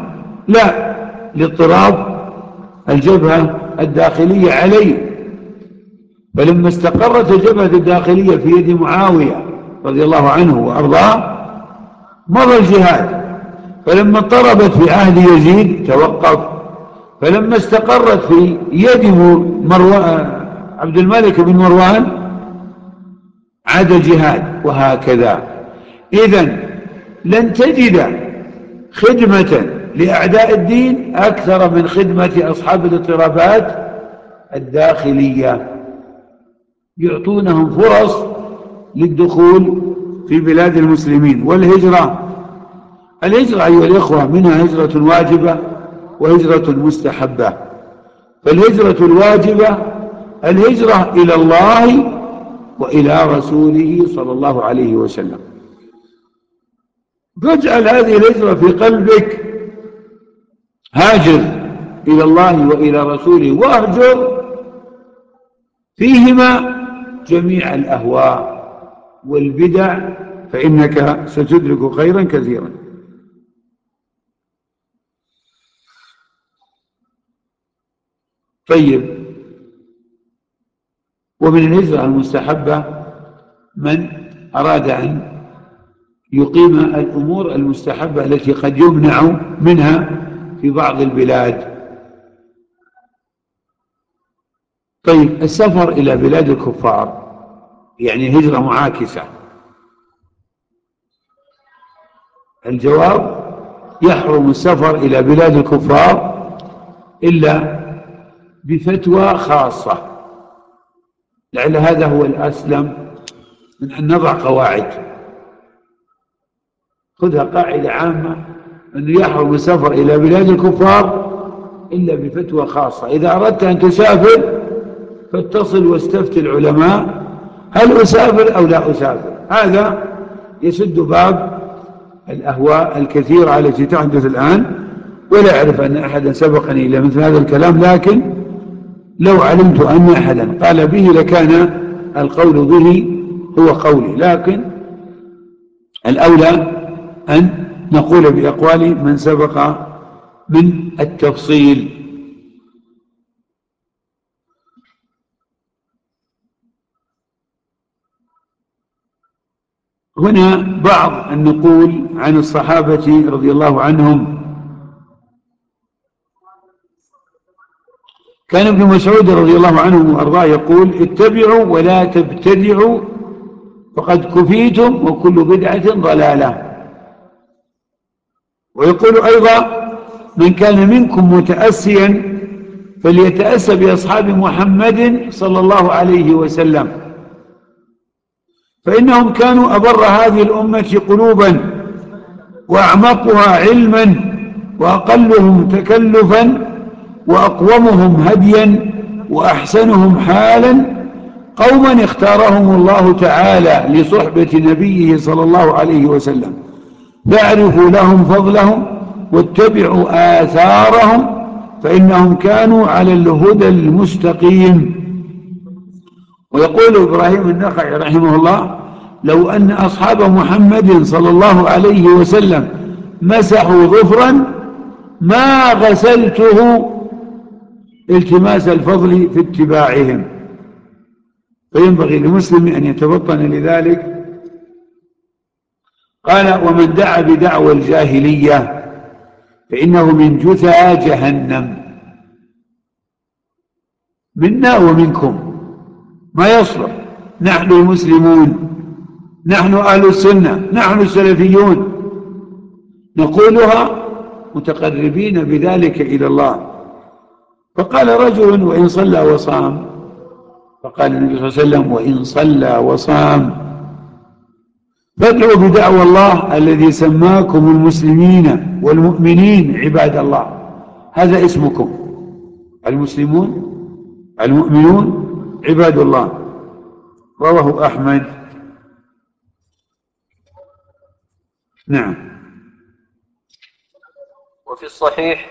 لا لاضطراب الجبهة الداخلية عليه فلما استقرت الجبهة الداخلية في يد معاوية رضي الله عنه وأرضاه مضى الجهاد. فلما اضطربت في عهد يزيد توقف. فلما استقرت في يد مروان عبد الملك بن مروان عاد الجهاد وهكذا. إذا لن تجد خدمة لأعداء الدين أكثر من خدمة أصحاب الاضطرابات الداخلية. يعطونهم فرص للدخول في بلاد المسلمين. والهجرة الهجرة أيها الإخوة منها هجرة واجبة وهجرة مستحبة. فالهجرة الواجبة الهجرة إلى الله وإلى رسوله صلى الله عليه وسلم. فاجعل هذه الهجرة في قلبك. هاجر إلى الله وإلى رسوله واهجر فيهما جميع الأهواء. والبدع فإنك ستدرك خيرا كثيرا. طيب ومن الهجرة المستحبة من أراد أن يقيم الأمور المستحبة التي قد يمنع منها في بعض البلاد. طيب السفر إلى بلاد الكفار. يعني هجرة معاكسة. الجواب يحرم السفر إلى بلاد الكفار إلا بفتوى خاصة. لعل هذا هو الأسلم من أن نضع قواعد. خذها قاعدة عامة أنه يحرم السفر إلى بلاد الكفار إلا بفتوى خاصة. إذا أردت أن تسافر فاتصل واستفتي العلماء هل أسافر أو لا أسافر؟ هذا يسد باب الأهواء الكثيرة التي تحدث الآن ولا أعرف أن أحدا سبقني إلى مثل هذا الكلام لكن لو علمت أن أحدا قال به لكان القول به هو قولي. لكن الأولى أن نقول بأقوال من سبق من التفصيل. هنا بعض النقول عن الصحابة رضي الله عنهم. كان ابن مسعود رضي الله عنه وأرضاه يقول اتبعوا ولا تبتدعوا فقد كفيتم وكل بدعة ضلالة. ويقول أيضا من كان منكم متأسيا فليتأسى بأصحاب محمد صلى الله عليه وسلم. فإنهم كانوا أبر هذه الأمة قلوبا وأعمقها علما وأقلهم تكلفا وأقومهم هديا وأحسنهم حالا. قوما اختارهم الله تعالى لصحبة نبيه صلى الله عليه وسلم. فاعرفوا لهم فضلهم واتبعوا آثارهم فإنهم كانوا على الهدى المستقيم. ويقول إبراهيم النخعي رحمه الله لو أن أصحاب محمد صلى الله عليه وسلم مسحوا ظفرا ما غسلته التماس الفضل في اتباعهم. فينبغي لمسلم أن يتبطن لذلك. قال ومن دعا بدعوى الجاهلية فإنه من جثى جهنم. منا ومنكم. ما يصلح. نحن المسلمون نحن أهل السنة نحن السلفيون. نقولها متقربين بذلك إلى الله. فقال رجل وإن صلى وصام. فقال النبي صلى الله عليه وسلم وإن صلى وصام. فادعوا بدعوى الله الذي سماكم المسلمين والمؤمنين عباد الله. هذا اسمكم. المسلمون المؤمنون عباد الله. رواه أحمد. نعم. وفي الصحيح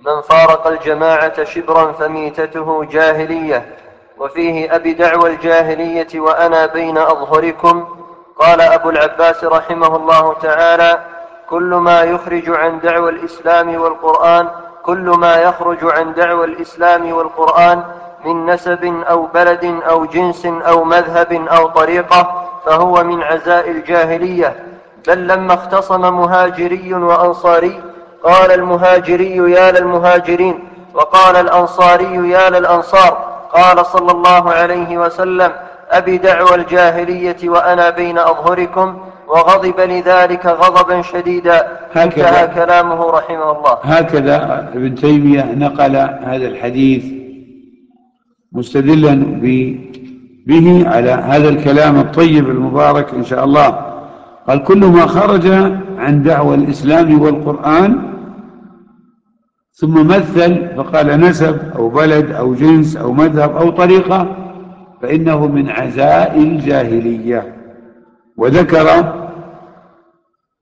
من فارق الجماعة شبرا فميتته جاهلية وفيه أبي دعوى الجاهلية وأنا بين أظهركم قال أبو العباس رحمه الله تعالى كل ما يخرج عن دعوى الإسلام والقرآن كل ما يخرج عن دعوى الإسلام والقرآن من نسب أو بلد أو جنس أو مذهب أو طريقة فهو من عزاء الجاهلية. بل لما اختصم مهاجري وأنصاري قال المهاجري يا للمهاجرين وقال الأنصاري يا للأنصار قال صلى الله عليه وسلم أبي دعوى الجاهلية وأنا بين أظهركم وغضب لذلك غضبا شديدا. انتهى كلامه رحمه الله. هكذا ابن تيمية نقل هذا الحديث مستدلا به على هذا الكلام الطيب المبارك إن شاء الله. قال كل ما خرج عن دعوى الإسلام والقرآن ثم مثل فقال نسب أو بلد أو جنس أو مذهب أو طريقة فإنه من عزاء الجاهلية. وذكر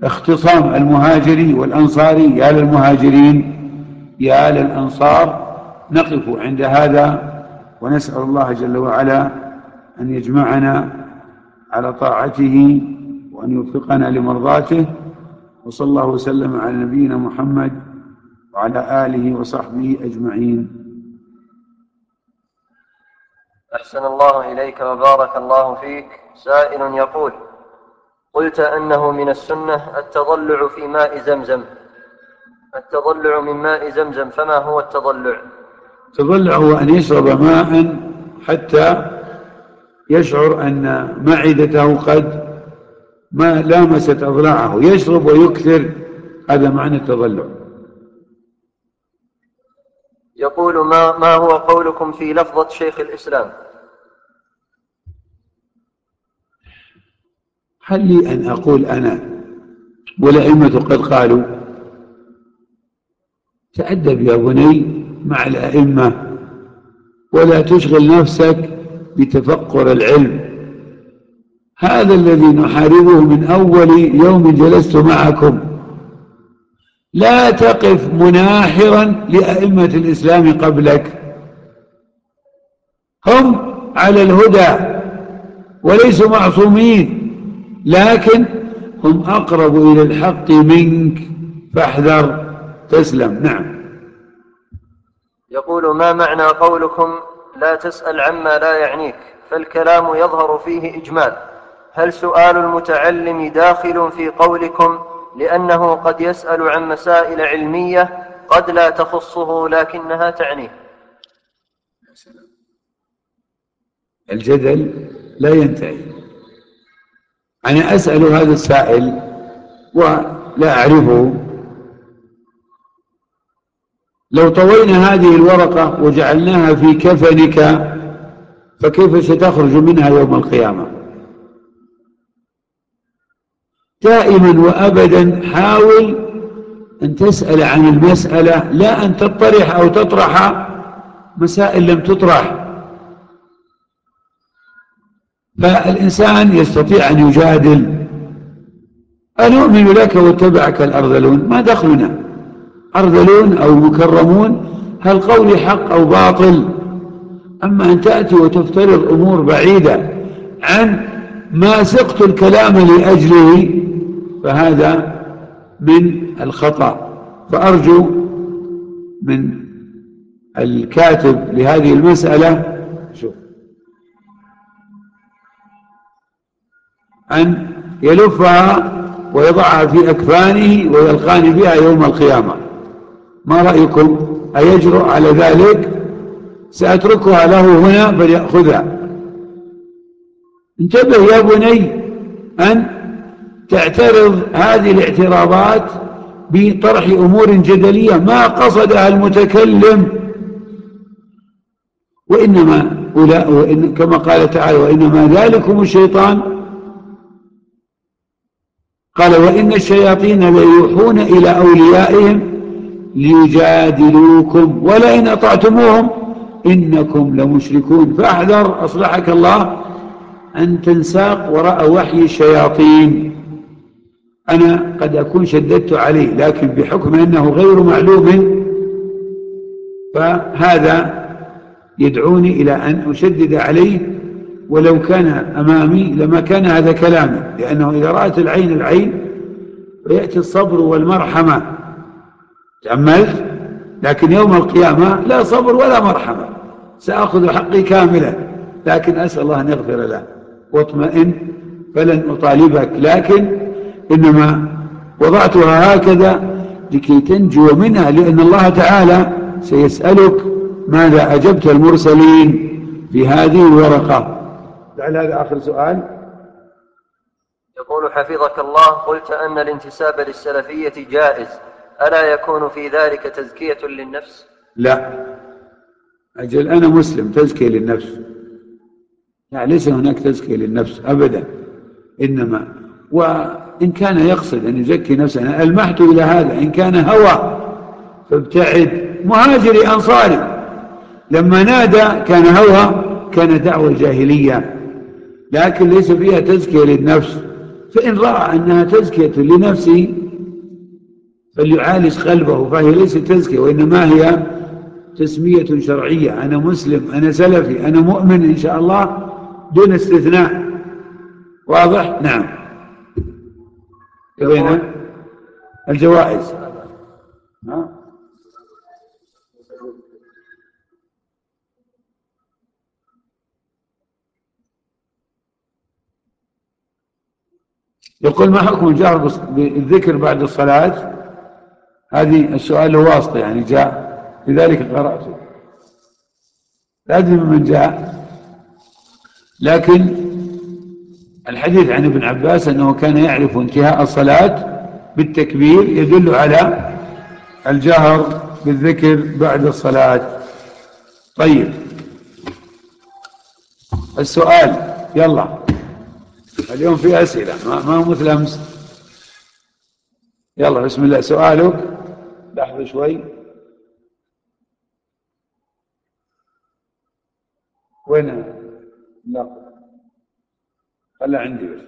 اختصام المهاجري والأنصاري. يا للمهاجرين يا للأنصار نقف عند هذا ونسأل الله جل وعلا أن يجمعنا على طاعته وأن يوفقنا لمرضاته وصلى الله وسلم على نبينا محمد وعلى آله وصحبه أجمعين. أحسن الله إليك وبارك الله فيك. سائل يقول قلت أنه من السنة التضلع في ماء زمزم. التضلع من ماء زمزم فما هو التضلع؟ التضلع هو أن يشرب ماء حتى يشعر أن معدته قد ما لامست أضلاعه. يشرب ويكثر هذا معنى التضلع. يقول ما, ما هو قولكم في لفظة شيخ الإسلام؟ هل لي أن أقول أنا والأئمة قد قالوا؟ تأدب يا بني مع الأئمة ولا تشغل نفسك بتفقر العلم. هذا الذي نحاربه من أول يوم جلست معكم. لا تقف مناحرا لأئمة الإسلام قبلك. هم على الهدى وليسوا معصومين لكن هم أقرب إلى الحق منك فاحذر تسلم. نعم. يقول ما معنى قولكم لا تسأل عما لا يعنيك؟ فالكلام يظهر فيه إجمال. هل سؤال المتعلم داخل في قولكم لأنه قد يسأل عن مسائل علمية قد لا تخصه لكنها تعنيه؟ الجدل لا ينتهي. أنا أسأل هذا السائل ولا أعرفه. لو طوينا هذه الورقة وجعلناها في كفنك فكيف ستخرج منها يوم القيامة؟ دائما وأبدا حاول أن تسأل عن المسألة لا أن تطرح أو تطرح مسائل لم تطرح. فالإنسان يستطيع أن يجادل. أنؤمن لك واتبعك الأرذلون؟ ما دخلنا. أرذلون أو مكرمون؟ هل قولي حق أو باطل؟ أما أن تأتي وتفترض أمور بعيدة عن ما سقت الكلام لأجله فهذا من الخطأ. فأرجو من الكاتب لهذه المسألة شوف أن يلفها ويضعها في أكفانه ويلقاني بها يوم القيامة. ما رأيكم؟ أيجرؤ على ذلك؟ سأتركها له هنا فليأخذها. انتبه يا بني أن تعترض هذه الاعتراضات بطرح أمور جدلية. ما قصدها المتكلم. وإنما وإن كما قال تعالى وإنما ذلكم الشيطان. قال وإن الشياطين ليوحون إلى أوليائهم ليجادلوكم ولئن أطعتموهم إنكم لمشركون. فأحذر أصلحك الله أن تنساق وراء وحي الشياطين. أنا قد أكون شددت عليه لكن بحكم أنه غير معلوم فهذا يدعوني إلى أن أشدد عليه. ولو كان أمامي لما كان هذا كلامي لأنه إذا رأت العين العين ويأتي الصبر والمرحمة. تأملت؟ لكن يوم القيامة لا صبر ولا مرحمة. سأخذ حقي كاملا لكن أسأل الله أن يغفر له. واطمئن فلن أطالبك لكن إنما وضعتها هكذا لكي تنجو منها لأن الله تعالى سيسألك ماذا أجبت المرسلين في هذه الورقة. لعل هذا آخر سؤال. يقول حفظك الله قلت أن الانتساب للسلفية جائز. ألا يكون في ذلك تزكية للنفس؟ لا. أجل أنا مسلم تزكية للنفس. لا ليس هناك تزكية للنفس أبدا. إنما وإن كان يقصد أن يزكي نفسه أنا ألمحت إلى هذا. إن كان هوى فابتعد. مهاجري أنصاري. لما نادى كان هوى كان دعوة الجاهلية. لكن ليس فيها تزكية للنفس. فإن رأى أنها تزكية لنفسه فليعالج قلبه فهي ليست تزكية وإنما هي تسمية شرعية. أنا مسلم أنا سلفي أنا مؤمن إن شاء الله دون استثناء. واضح؟ نعم. وين الجوائز. يقول ما حكم الجهر بالذكر بعد الصلاة؟ هذه السؤال له واسطة يعني جاء لذلك قرأته. لا أدري من جاء لكن الحديث عن ابن عباس أنه كان يعرف انتهاء الصلاة بالتكبير يدل على الجهر بالذكر بعد الصلاة. طيب. السؤال يلا. اليوم في أسئلة ما, هو مثل أمس؟ يلا بسم الله. سؤالك؟ لحظة شوي. وين؟ لا. خلها عندي بس.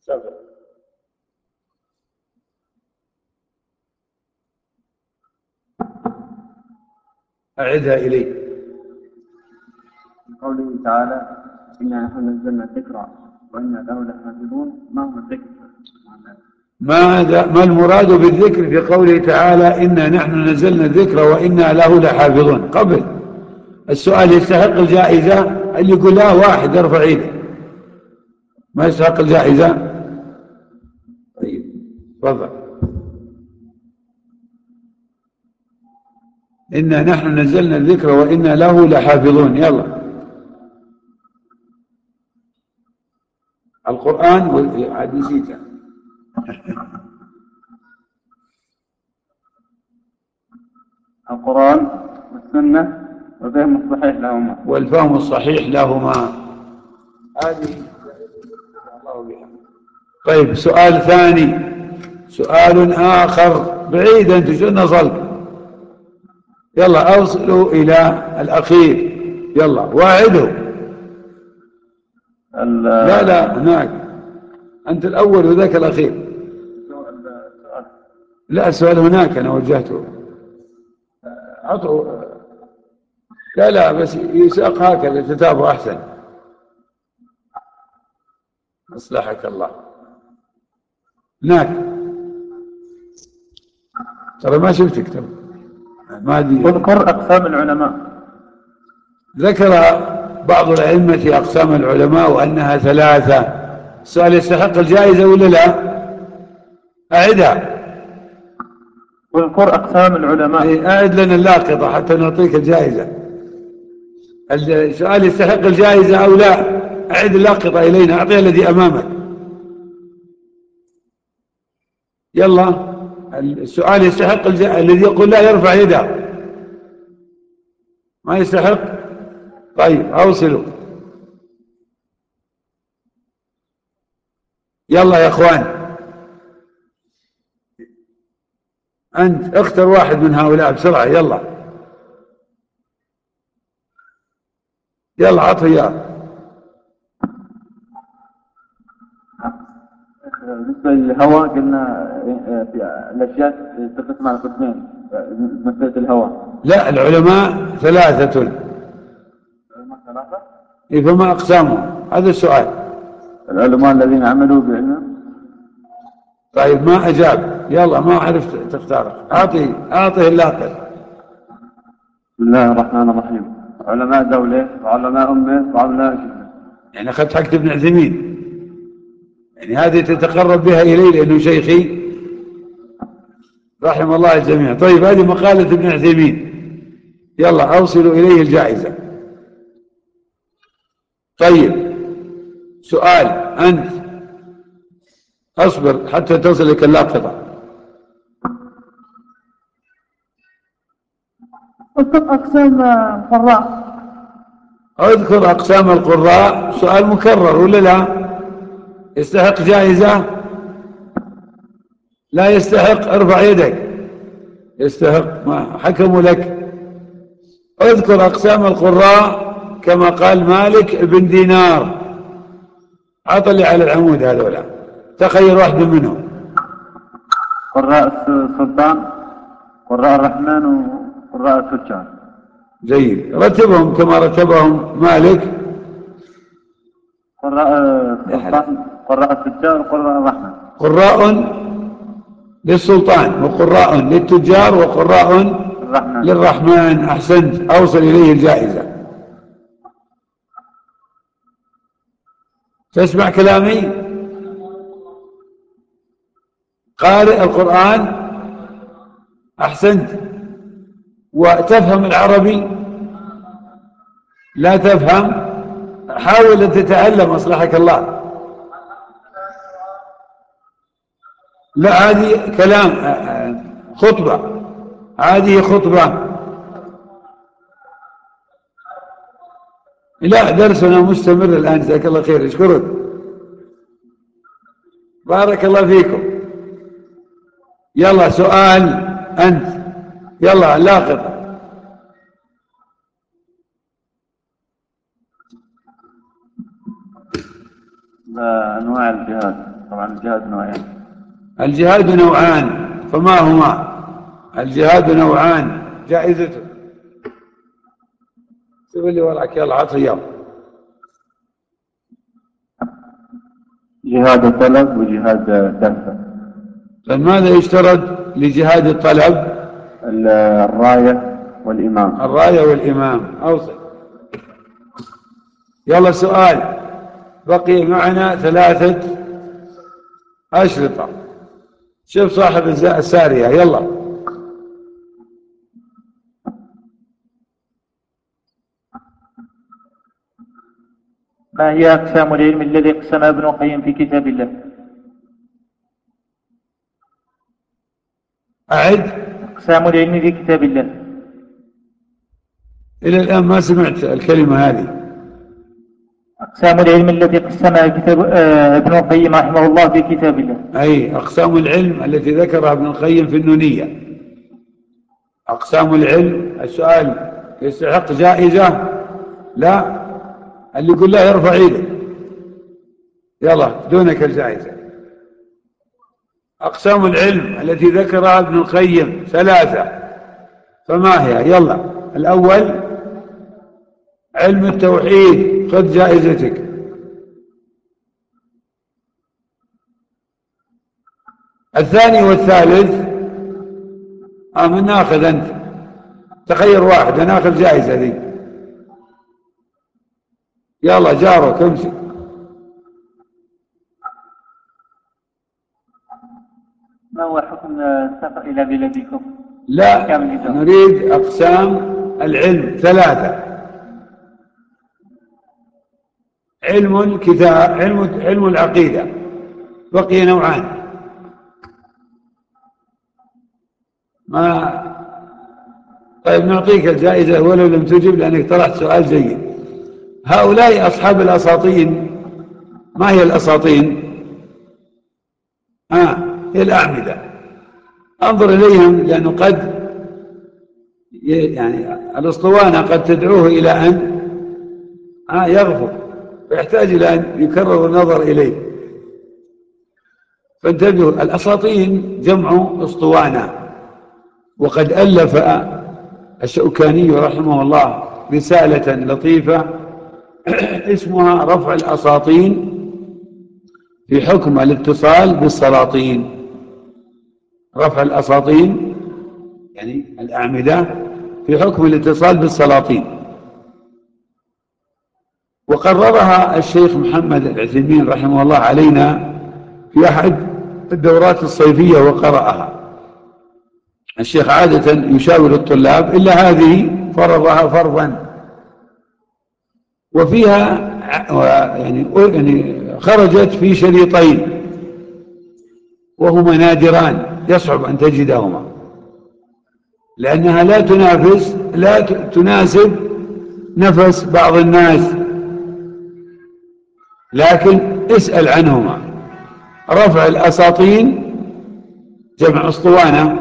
سبع أعدها إلي. قوله تعالى إنا نحن نزلنا الذكر وإنا له لحافظون ما هو الذكر؟ ماذا ما المراد بالذكر في قوله تعالى إنا نحن نزلنا الذكر وإنا له لحافظون؟ قبل. السؤال يستحق الجائزة؟ اللي يقول لا واحد يرفع ايده ما يستحق الجائزة؟ طيب تفضل. إنا نحن نزلنا الذكر وإنا له لحافظون. يلا. القرآن عاد نسيته القرآن والسنة والفهم الصحيح لهما. والفهم الصحيح لهما. هذه الله بها. طيب سؤال ثاني. سؤال آخر. بعيد أنت شو صلب يلا أوصلوا إلى الأخير. يلا واعدوا. لا لا هناك. أنت الأول وذاك الأخير. لا السؤال هناك أنا وجهته. أعطوا لا لا بس يساق هكذا تتابع أحسن. أصلحك الله. هناك. ترى ما شفتك ترى ما دي اذكر أقسام العلماء. ذكر بعض الأئمة أقسام العلماء وأنها ثلاثة. السؤال يستحق الجائزة ولا لا؟ أعدها. واذكر أقسام العلماء. إيه، أعد لنا اللاقطة حتى نعطيك الجائزة. السؤال يستحق الجائزة أو لا؟ أعد اللاقطة إلينا أعطيها الذي أمامك. يلا. السؤال يستحق الذي يقول لا يرفع يده. ما يستحق؟ طيب أوصلوا يلا يا إخوان. أنت اختر واحد من هؤلاء بسرعة يلا. يلا عطه إياه. بالنسبة للهواء قلنا في الأشياء تقسم على قسمين مسألة الهواء. لا العلماء ثلاثة. ثلاثة؟ إيه فما اقسامهم هذا السؤال. العلماء الذين عملوا بعلمه طيب ما أجاب؟ يلا ما عرفت تختار أعطي أعطيه اللاقل بسم الله الرحمن الرحيم. علماء دولة وعلماء أمة وعلماء شبه يعني أخذت حق ابن عثيمين. يعني هذه تتقرب بها إلي لأنه شيخي. رحم الله الجميع. طيب هذه مقالة ابن عثيمين. يلا أوصلوا إليه الجائزة. طيب. سؤال أنت أصبر حتى تصل لك اللاقطة أقسام القراء. أذكر أقسام القراء. سؤال مكرر ولا لا؟ يستحق جائزة؟ لا يستحق. ارفع يدك. يستحق. ما حكموا لك. أذكر أقسام القراء. كما قال مالك بن دينار. عطلي على العمود هذولا. تخير واحد منهم. قراء السلطان قراء الرحمن وقراء التجار جيد. رتبهم كما رتبهم مالك. قراء السلطان قراء التجار وقراء الرحمن. قراء للسلطان وقراء للتجار وقراء الرحمن. للرحمن. أحسنت. أوصل إليه الجائزة. تسمع كلامي؟ قارئ القرآن؟ أحسنت. وتفهم العربي؟ لا تفهم. حاول أن تتعلم أصلحك الله. لا هذه كلام خطبة. هذه خطبة. لا درسنا مستمر الآن جزاك الله خير اشكرك. بارك الله فيكم. يلا سؤال أنت. يلا لاقط أنواع الجهاد. طبعا الجهاد نوعين. الجهاد نوعان فما هما؟ الجهاد نوعان. جائزته شوف اللي وراك يلا عطيه جهاد الطلب وجهاد دفع طيب ماذا يشترط لجهاد الطلب؟ الراية والإمام. الراية والإمام. أوصل يلا سؤال. بقي معنا ثلاثة أشرطة. شوف صاحب السارية. يلا. ما هي أقسام العلم الذي قسم ابن القيم في كتاب الله؟ أعد. أقسام العلم في كتاب الله. إلى الآن ما سمعت الكلمة هذه. أقسام العلم التي قسمها كتاب آه، ابن القيم رحمه الله في كتاب الله. أي أقسام العلم التي ذكرها ابن القيم في النونية. أقسام العلم السؤال يستحق جائزة؟ لا. اللي يقول لا يرفع ايده يلا دونك الجائزة. أقسام العلم التي ذكرها ابن القيم ثلاثة. فما هي؟ يلا الأول علم التوحيد. خذ جائزتك. الثاني والثالث. آه من ناخذ أنت؟ تخير واحد ناخذ جائزة ذي. يلا جارك امشي ما هو حكم السفر إلى بلادكم؟ لا نريد أقسام العلم ثلاثة. علم الكتاب علم علم العقيدة. بقي نوعان. ما طيب نعطيك الجائزة ولو لم تجب لأنك طرحت سؤال جيد. هؤلاء أصحاب الأساطين. ما هي الأساطين؟ آه هي الأعمدة. أنظر إليهم لأنه قد يعني الأسطوانة قد تدعوه إلى أن آه يغفر ويحتاج إلى أن يكرر النظر إليه. فانتبهوا الأساطين جمع أسطوانة. وقد ألف الشوكاني رحمه الله رسالة لطيفة اسمها رفع الأساطين في حكم الاتصال بالسلاطين. رفع الأساطين يعني الأعمدة في حكم الاتصال بالسلاطين. وقررها الشيخ محمد العثيمين رحمه الله علينا في أحد الدورات الصيفية وقرأها. الشيخ عادة يشاور الطلاب إلا هذه فرضها فرضا. وفيها يعني يعني خرجت في شريطين وهما نادران يصعب أن تجدهما. لأنها لا تنافس لا تناسب نفس بعض الناس. لكن اسأل عنهما. رفع الأساطين جمع أسطوانة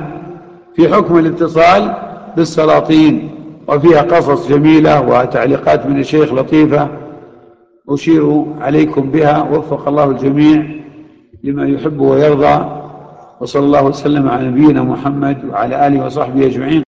في حكم الاتصال بالسلاطين. وفيها قصص جميلة وتعليقات من الشيخ لطيفة أشير عليكم بها وفق الله الجميع لما يحب ويرضى وصلى الله وسلم على نبينا محمد وعلى آله وصحبه أجمعين.